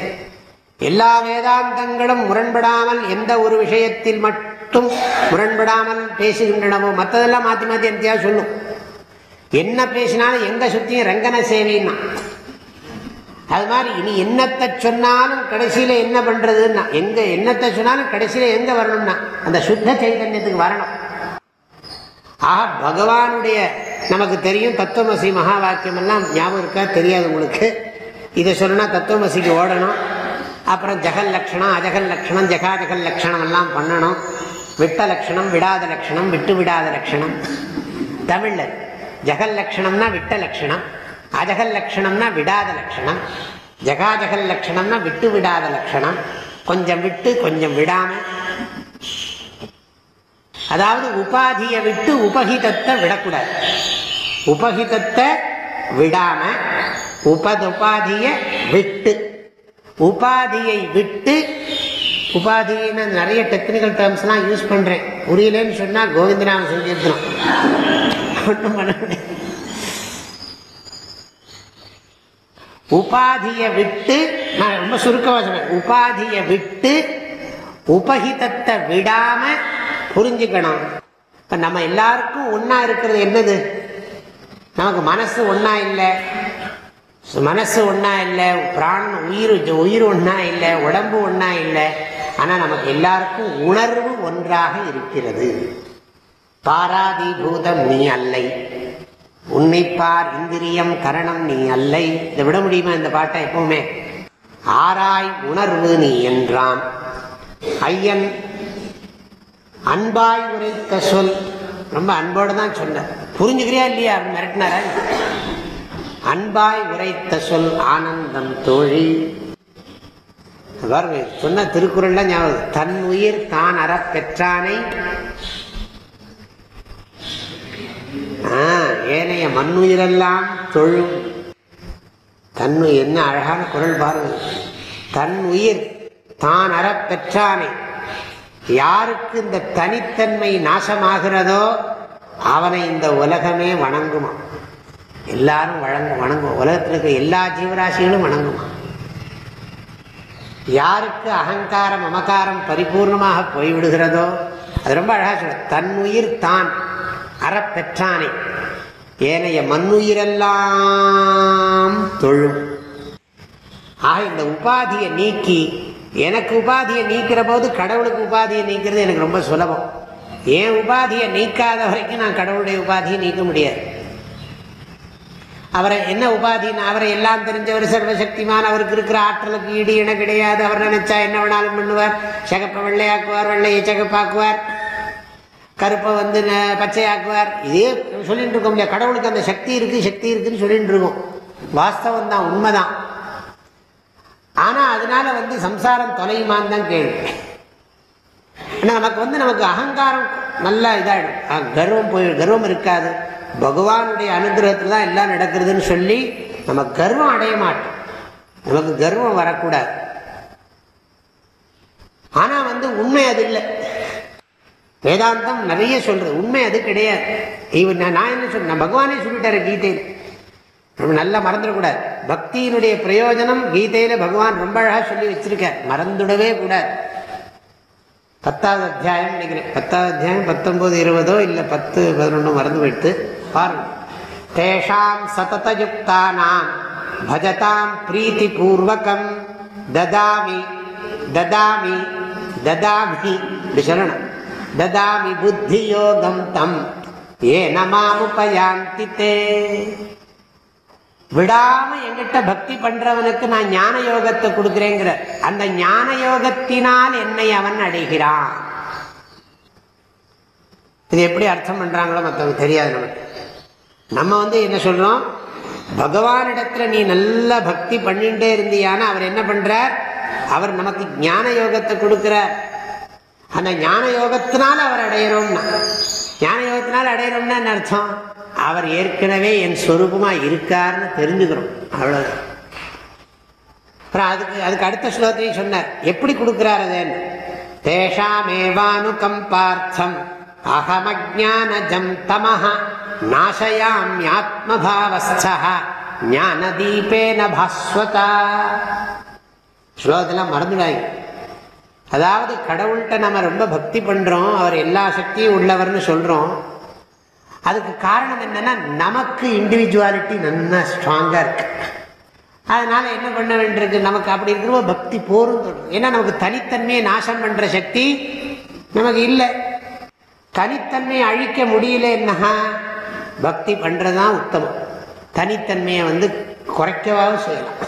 Speaker 1: எல்லா வேதாந்தங்களும் முரண்படாமல் எந்த ஒரு விஷயத்தில் மட்டும் முரண்படாமல் பேசுகின்றனவோ மற்றதெல்லாம் மாற்றி மாற்றி எந்தியா சொல்லும் என்ன பேசினாலும் எங்க சுத்தியும் ரங்கன சேவைன்னா அது மாதிரி இனி என்னத்தை சொன்னாலும் கடைசியில என்ன பண்றதுன்னா எங்க என்னத்தை சொன்னாலும் கடைசியில எங்க வரணும்னா அந்த சுத்த சைதன்யத்துக்கு வரணும் ஆக பகவானுடைய நமக்கு தெரியும் தத்துவமசி மகா வாக்கியம் எல்லாம் ஞாபகம் இருக்கா? தெரியாது உங்களுக்கு. இதை சொல்லணும்னா தத்துவமசிக்கு ஓடணும். அப்புறம் ஜெகல் லட்சணம் அஜகல் லட்சணம் ஜகாஜகல் லட்சணம் எல்லாம் பண்ணணும். விட்ட லட்சணம் விடாத லட்சணம் விட்டு விடாத லட்சணம். தமிழ்ல ஜெகல் லட்சணம்னா விட்ட லட்சணம் அஜகல் லட்சணம்னா விடாத லட்சணம் ஜகாஜகல் லட்சணம்னா விட்டு விடாத லட்சணம். கொஞ்சம் விட்டு கொஞ்சம் விடாமல் அதாவது உபாதியை விட்டு உபகிதத்தை விடக்கூடாது. உபகிதத்தை விடாம உபதுபாதியை விட்டு. உபாதியை விட்டு உபாதின்னு நிறைய டெக்னிக்கல் டேர்ம்ஸ்லாம் யூஸ் பண்ணுறேன் புரியலன்னு சொன்னால் கோவிந்தநாம செஞ்சிருக்கணும் ஒன்றும் பண்ண முடியாது. உபாதியை விட்டு நான் ரொம்ப சுருக்கமாக சொன்னேன் உபாதியை விட்டு உபகிதத்தை விடாமல் புரிஞ்சுக்கணும். இப்ப நம்ம எல்லாருக்கும் ஒன்னா இருக்கிறது என்னது? நமக்கு மனசு ஒன்னா இல்லை. மனசு ஒன்னா இல்லை பிராணன் உயிர் உயிர் ஒன்னா இல்லை உடம்பு ஒன்னா இல்லை. ஆனா நமக்கு எல்லாருக்கும் உணர்வு ஒன்றாக இருக்கிறது. பாராதி பூதம் நீ அல்லை. உன்னைப்பார் இந்திரியம் கரணம் நீ அல்லை. இதை விட முடியுமா இந்த பாட்டை எப்பவுமே? ஆராய் உணர்வு நீ என்றான். ஐயன் அன்பாய் உரைத்த சொல். ரொம்ப அன்போடு தான் சொன்னார். புரிஞ்சுக்கிறியா இல்லையா? மிரட்டினார? அன்பாய் உரைத்த சொல் ஆனந்தம் தோழி. சொன்ன திருக்குறள் ஞாபகம் தன் உயிர் தான் அற பெற்றானை. ஏனைய மண்ணுயிரெல்லாம் தொழும். தன் என்ன அழகான குரல் பாருங்க. தன் உயிர் தான் அற பெற்றானை. யாருக்கு இந்த தனித்தன்மை நாசமாகிறதோ அவனை இந்த உலகமே வணங்குமா? எல்லாரும் வழங்கும் வணங்கும்? உலகத்தில் இருக்க எல்லா ஜீவராசிகளும் வணங்குமா? யாருக்கு அகங்காரம் அமகாரம் பரிபூர்ணமாக போய்விடுகிறதோ அது ரொம்ப அழகாக சொல்ல தன்னுயிர் தான் அறப்பெற்றானே. ஏனைய மண்ணுயிரெல்லாம் தொழும். ஆக இந்த உபாதியை நீக்கி எனக்கு உபாதியை நீக்கிற போது கடவுளுக்கு உபாதியை நீக்கிறது எனக்கு ரொம்ப சுலபம். ஏன் உபாதியை நீக்காத வரைக்கும் நான் கடவுளுடைய உபாதியை நீக்க முடியாது. அவரை என்ன உபாதின்னு அவரை எல்லாம் தெரிஞ்சவர் சர்வசக்திமான். அவருக்கு இருக்கிற ஆற்றலுக்கு ஈடு என கிடையாது. அவர் நினைச்சா என்ன வேணாலும் பண்ணுவார். சகப்பை வெள்ளையாக்குவார் வெள்ளையை சகப்பாக்குவார். கருப்பை வந்து பச்சையாக்குவார். இதே சொல்லிட்டு இருக்கோம் இல்லையா கடவுளுக்கு அந்த சக்தி இருக்கு சக்தி இருக்குன்னு சொல்லிட்டு இருக்கோம். வாஸ்தவம் தான் உண்மைதான். ஆனால் அதனால வந்து சம்சாரம் தொலையுமான்னு தான் கேள்வி. நமக்கு வந்து நமக்கு அகங்காரம் நல்லா இதாகிடும் கர்வம் போய் கர்வம் இருக்காது. பகவானுடைய அனுகிரகத்தில் தான் எல்லாம் நடக்கிறதுன்னு சொல்லி நம்ம கர்வம் அடைய மாட்டோம். நமக்கு கர்வம் வரக்கூடாது. ஆனால் வந்து உண்மை அது இல்லை. வேதாந்தம் நிறைய சொல்றது. உண்மை அது கிடையாது. இவன் நான் என்ன சொல்றேன் பகவானே சொல்லிட்டாரு கீதையில். நம்ம நல்லா மறந்துடக்கூடாது. பக்தியினுடைய பிரயோஜனம் கீதையில பகவான் ரொம்ப அழகா சொல்லி வச்சிருக்கார். மறந்துடவே கூடாது. பத்தாவது அத்தியாயம் நினைக்கிறேன். பத்தாவது அத்தியாயம் பத்தொன்பது இருபதோ இல்லை பத்து பதினொன்று மறந்து போயிட்டு பாருங்க. தேஷாம் சததயுக்தானாம் பஜதாம் பிரீத்தி பூர்வகம் ததாமி ததாமி ததாமி இப்படி சொல்லணும். ததாமி புத்தி யோகம் தம் ஏ நமாமுபயாந்தி தே விடாம எங்கிட்ட பக்தி பண்றவனுக்கு நான் ஞான யோகத்தை கொடுக்கிறேங்கிற அந்த ஞான யோகத்தினால் என்னை அவன் அடைகிறான். இது எப்படி அர்த்தம் பண்றாங்களோ மற்றவங்க தெரியாது நமக்கு. நம்ம வந்து என்ன சொல்றோம்? பகவானிடத்துல நீ நல்ல பக்தி பண்ணிட்டே இருந்தியான அவர் என்ன பண்றார்? அவர் நமக்கு ஞான யோகத்தை கொடுக்கிறார் அந்த ஞான யோகத்தினால் அவர் அடையிறோம்னா. ஞான யோகத்தினால் அடையணும்னா என்ன அர்த்தம்? அவர் ஏற்கனவே என் சொரூபமா இருக்காருன்னு தெரிஞ்சுக்கிறோம். அவ்வளவுதான். அப்புறம் அதுக்கு அதுக்கு அடுத்த ஸ்லோகத்தையும் சொன்னார். எப்படி கொடுக்கிறார் அதேன்னு தேஷாமேவானுகம் பார்த்தம். அகமஜானஜம் தமஹ. நாசயாமியாத்மபாவஸ்தா ஞான தீபேன பாஸ்வதா. ஸ்லோகத்தெல்லாம் மறந்துடாங்க அதாவது கடவுள்கிட்ட நம்ம ரொம்ப பக்தி பண்ணுறோம் அவர் எல்லா சக்தியும் உள்ளவர்னு சொல்கிறோம் அதுக்கு காரணம் என்னன்னா நமக்கு இண்டிவிஜுவாலிட்டி நல்லா ஸ்ட்ராங்காக இருக்கு. அதனால் என்ன பண்ண வேண்டியிருக்கு? நமக்கு அப்படி இருக்கிற பக்தி போரும் ஏன்னா நமக்கு தனித்தன்மையை நாசம் பண்ணுற சக்தி நமக்கு இல்லை. தனித்தன்மையை அழிக்க முடியல என்னஹா? பக்தி பண்றதுதான் உத்தமம். தனித்தன்மையை வந்து குறைக்கவாகவும் செய்யலாம்.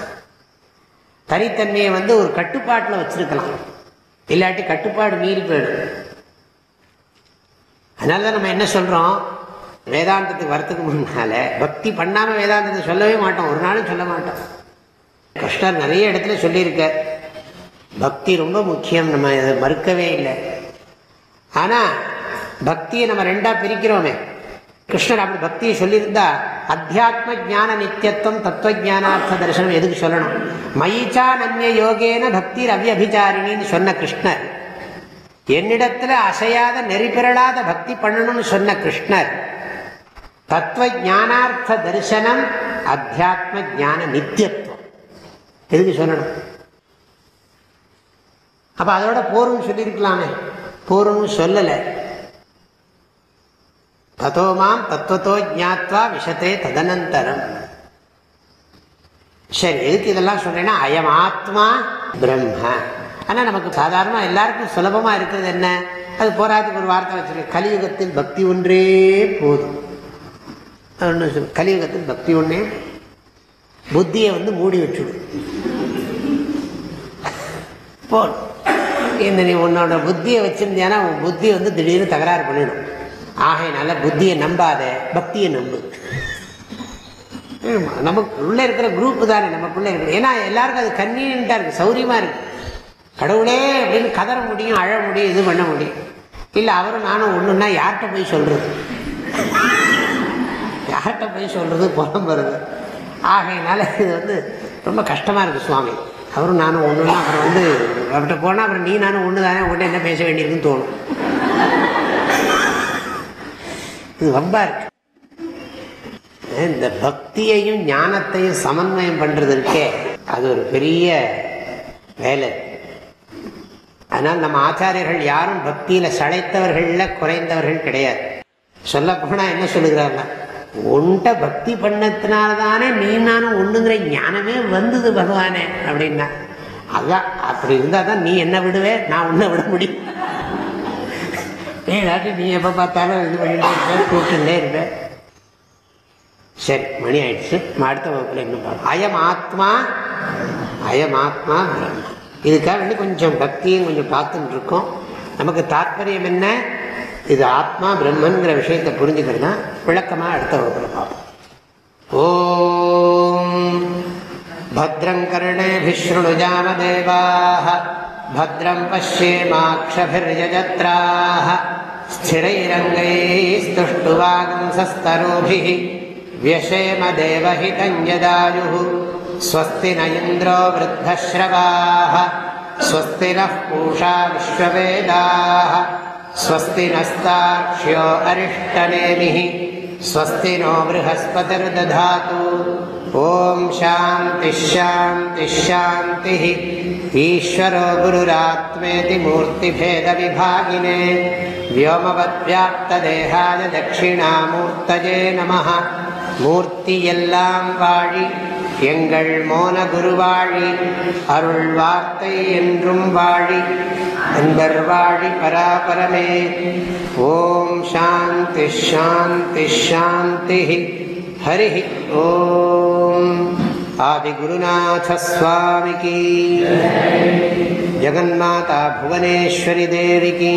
Speaker 1: தனித்தன்மையை வந்து ஒரு கட்டுப்பாட்டில் வச்சுருக்கலாம். இல்லாட்டி கட்டுப்பாடு மீறி போயிடும். அதனால தான் நம்ம என்ன சொல்றோம்? வேதாந்தத்துக்கு வரத்துக்கு முன்னால பக்தி பண்ணாம வேதாந்தத்தை சொல்லவே மாட்டோம். ஒரு நாளும் சொல்ல மாட்டோம். கஷ்டம் நிறைய இடத்துல சொல்லியிருக்க பக்தி ரொம்ப முக்கியம். நம்ம இதை மறுக்கவே இல்லை. ஆனா பக்தியை நம்ம ரெண்டா பிரிக்கிறோமே. கிருஷ்ணர் அப்படி பக்தியை சொல்லியிருந்தா அத்தியாத்ம ஜான நித்தியத்துவம் தத்துவ ஜானார்த்த தரிசனம் எதுக்கு சொல்லணும் மயிச்சா நன்ய யோகேன பக்தி ரவ்யபிச்சாரிணின்னு சொன்ன கிருஷ்ணர் என்னிடத்துல அசையாத நெறிபிரளாத பக்தி பண்ணணும்னு சொன்ன கிருஷ்ணர் தத்துவ ஜானார்த்த தரிசனம் அத்தியாத்ம ஜான நித்தியத்துவம் எதுக்கு சொல்லணும் அப்ப அதோட போரும் சொல்லியிருக்கலாமே போரும் சொல்லலை ததோமாம் தத்துவத்தோ ஜாத்வா விஷத்தே ததனந்தரம் சரி எதுக்கு இதெல்லாம் சொல்றேன்னா அயம் ஆத்மா பிரம்ம. ஆனால் நமக்கு சாதாரணமாக எல்லாருக்கும் சுலபமாக இருக்கிறது என்ன? அது போராட்டத்துக்கு ஒரு வார்த்தை வச்சிருக்கேன் கலியுகத்தில் பக்தி ஒன்றே போதும். கலியுகத்தில் பக்தி ஒன்றே புத்தியை வந்து மூடி வச்சுடும். போதும். இந்த நீ உன்னோட புத்தியை வச்சிருந்தியானா உன் புத்தி வந்து திடீர்னு தகராறு பண்ணிடும். ஆகையினால புத்தியை நம்பாத பக்தியை நம்பு. நமக்கு உள்ளே இருக்கிற குரூப் தானே நமக்குள்ளே இருக்கிற ஏன்னா எல்லாருக்கும் அது கன்வீனியண்ட்டாக இருக்குது சௌரியமாக இருக்குது கடவுளே அப்படின்னு கதற முடியும் அழ முடியும் இது பண்ண முடியும். இல்லை அவரும் நானும் ஒன்றுன்னா யார்கிட்ட போய் சொல்கிறது யார்கிட்ட போய் சொல்கிறது புறம் வருது. ஆகையினால இது வந்து ரொம்ப கஷ்டமாக இருக்குது சுவாமி. அவரும் நானும் ஒண்ணுன்னா அப்புறம் வந்து அவர்கிட்ட போனால் அப்புறம் நீ நானும் ஒன்று தானே உங்கள்கிட்ட என்ன பேச வேண்டியிருக்குன்னு தோணும். இது ரொம்ப இருக்கு. இந்த பக்தியையும் ஞானத்தையும் சமன்வயம் பண்றது இருக்கே. அது ஒரு பெரிய வேலை. அதனால் நம்ம ஆச்சாரியர்கள் யாரும் பக்தியில சளைத்தவர்கள்ல குறைந்தவர்கள் கிடையாது. சொல்ல போனா என்ன சொல்லுகிறாங்க? உன்ட்ட பக்தி பண்ணத்தினால்தானே நீ நானும் ஒண்ணுங்கிற ஞானமே வந்தது பகவானே அப்படின்னா. அதான் அப்படி இருந்தாதான் நீ என்ன விடுவே நான் உன்னை விட முடியும். ஏதாட்டி நீ எப்ப பார்த்தாலும் இது பண்ணிட்டே இருப்பேன் கூப்பிட்டுட்டே இருப்பேன் சரி மணி ஆயிடுச்சு அடுத்த வகுப்புல என்ன பார்ப்போம் அயம் ஆத்மா அயம் ஆத்மா பிரம்ம இதுக்காக வேண்டி கொஞ்சம் பக்தியும் கொஞ்சம் பார்த்துட்டு இருக்கோம் நமக்கு தாற்பயம் என்ன இது ஆத்மா பிரம்மன்கிற விஷயத்தை புரிஞ்சுக்கிறது தான் விளக்கமாக அடுத்த வகுப்புல பார்ப்போம் ஓம் भद्रं कर्णेभिशृणुजामदेवाः भद्रं पश्येमाक्षभिर्यजत्राः स्थिरैरङ्गैस्तुष्टुवागंसस्तनूभिः व्यशेम देवहितं यदायुः। स्वस्ति न इन्द्रो वृद्धश्रवाः। स्वस्ति नः पूषा विश्ववेदाः। स्वस्ति नस्ताक्ष्यो अरिष्टनेमिः। स्वस्ति नो बृहस्पतिर्दधातु। ॐ शान्तिश्शान्तिश्शान्तिः ईश्वरो गुरुरात्मेति मूर्तिभेदविभागिने வியோமவத்யாப்ததேகாய தட்சிணாமூர்த்தஜே நம மூர்த்தி எல்லாம் வாழி எங்கள் மோன குருவாழி அருள் வார்த்தை என்றும் வாழி அன்பர் வாழி பராபரமே ஓம் சாந்தி ஷாந்தி ஷாந்தி ஹரி ஓம் ஆதிகுருநாசஸ்வாமிக்கு जगन्माता भुवनेश्वरी देवी की।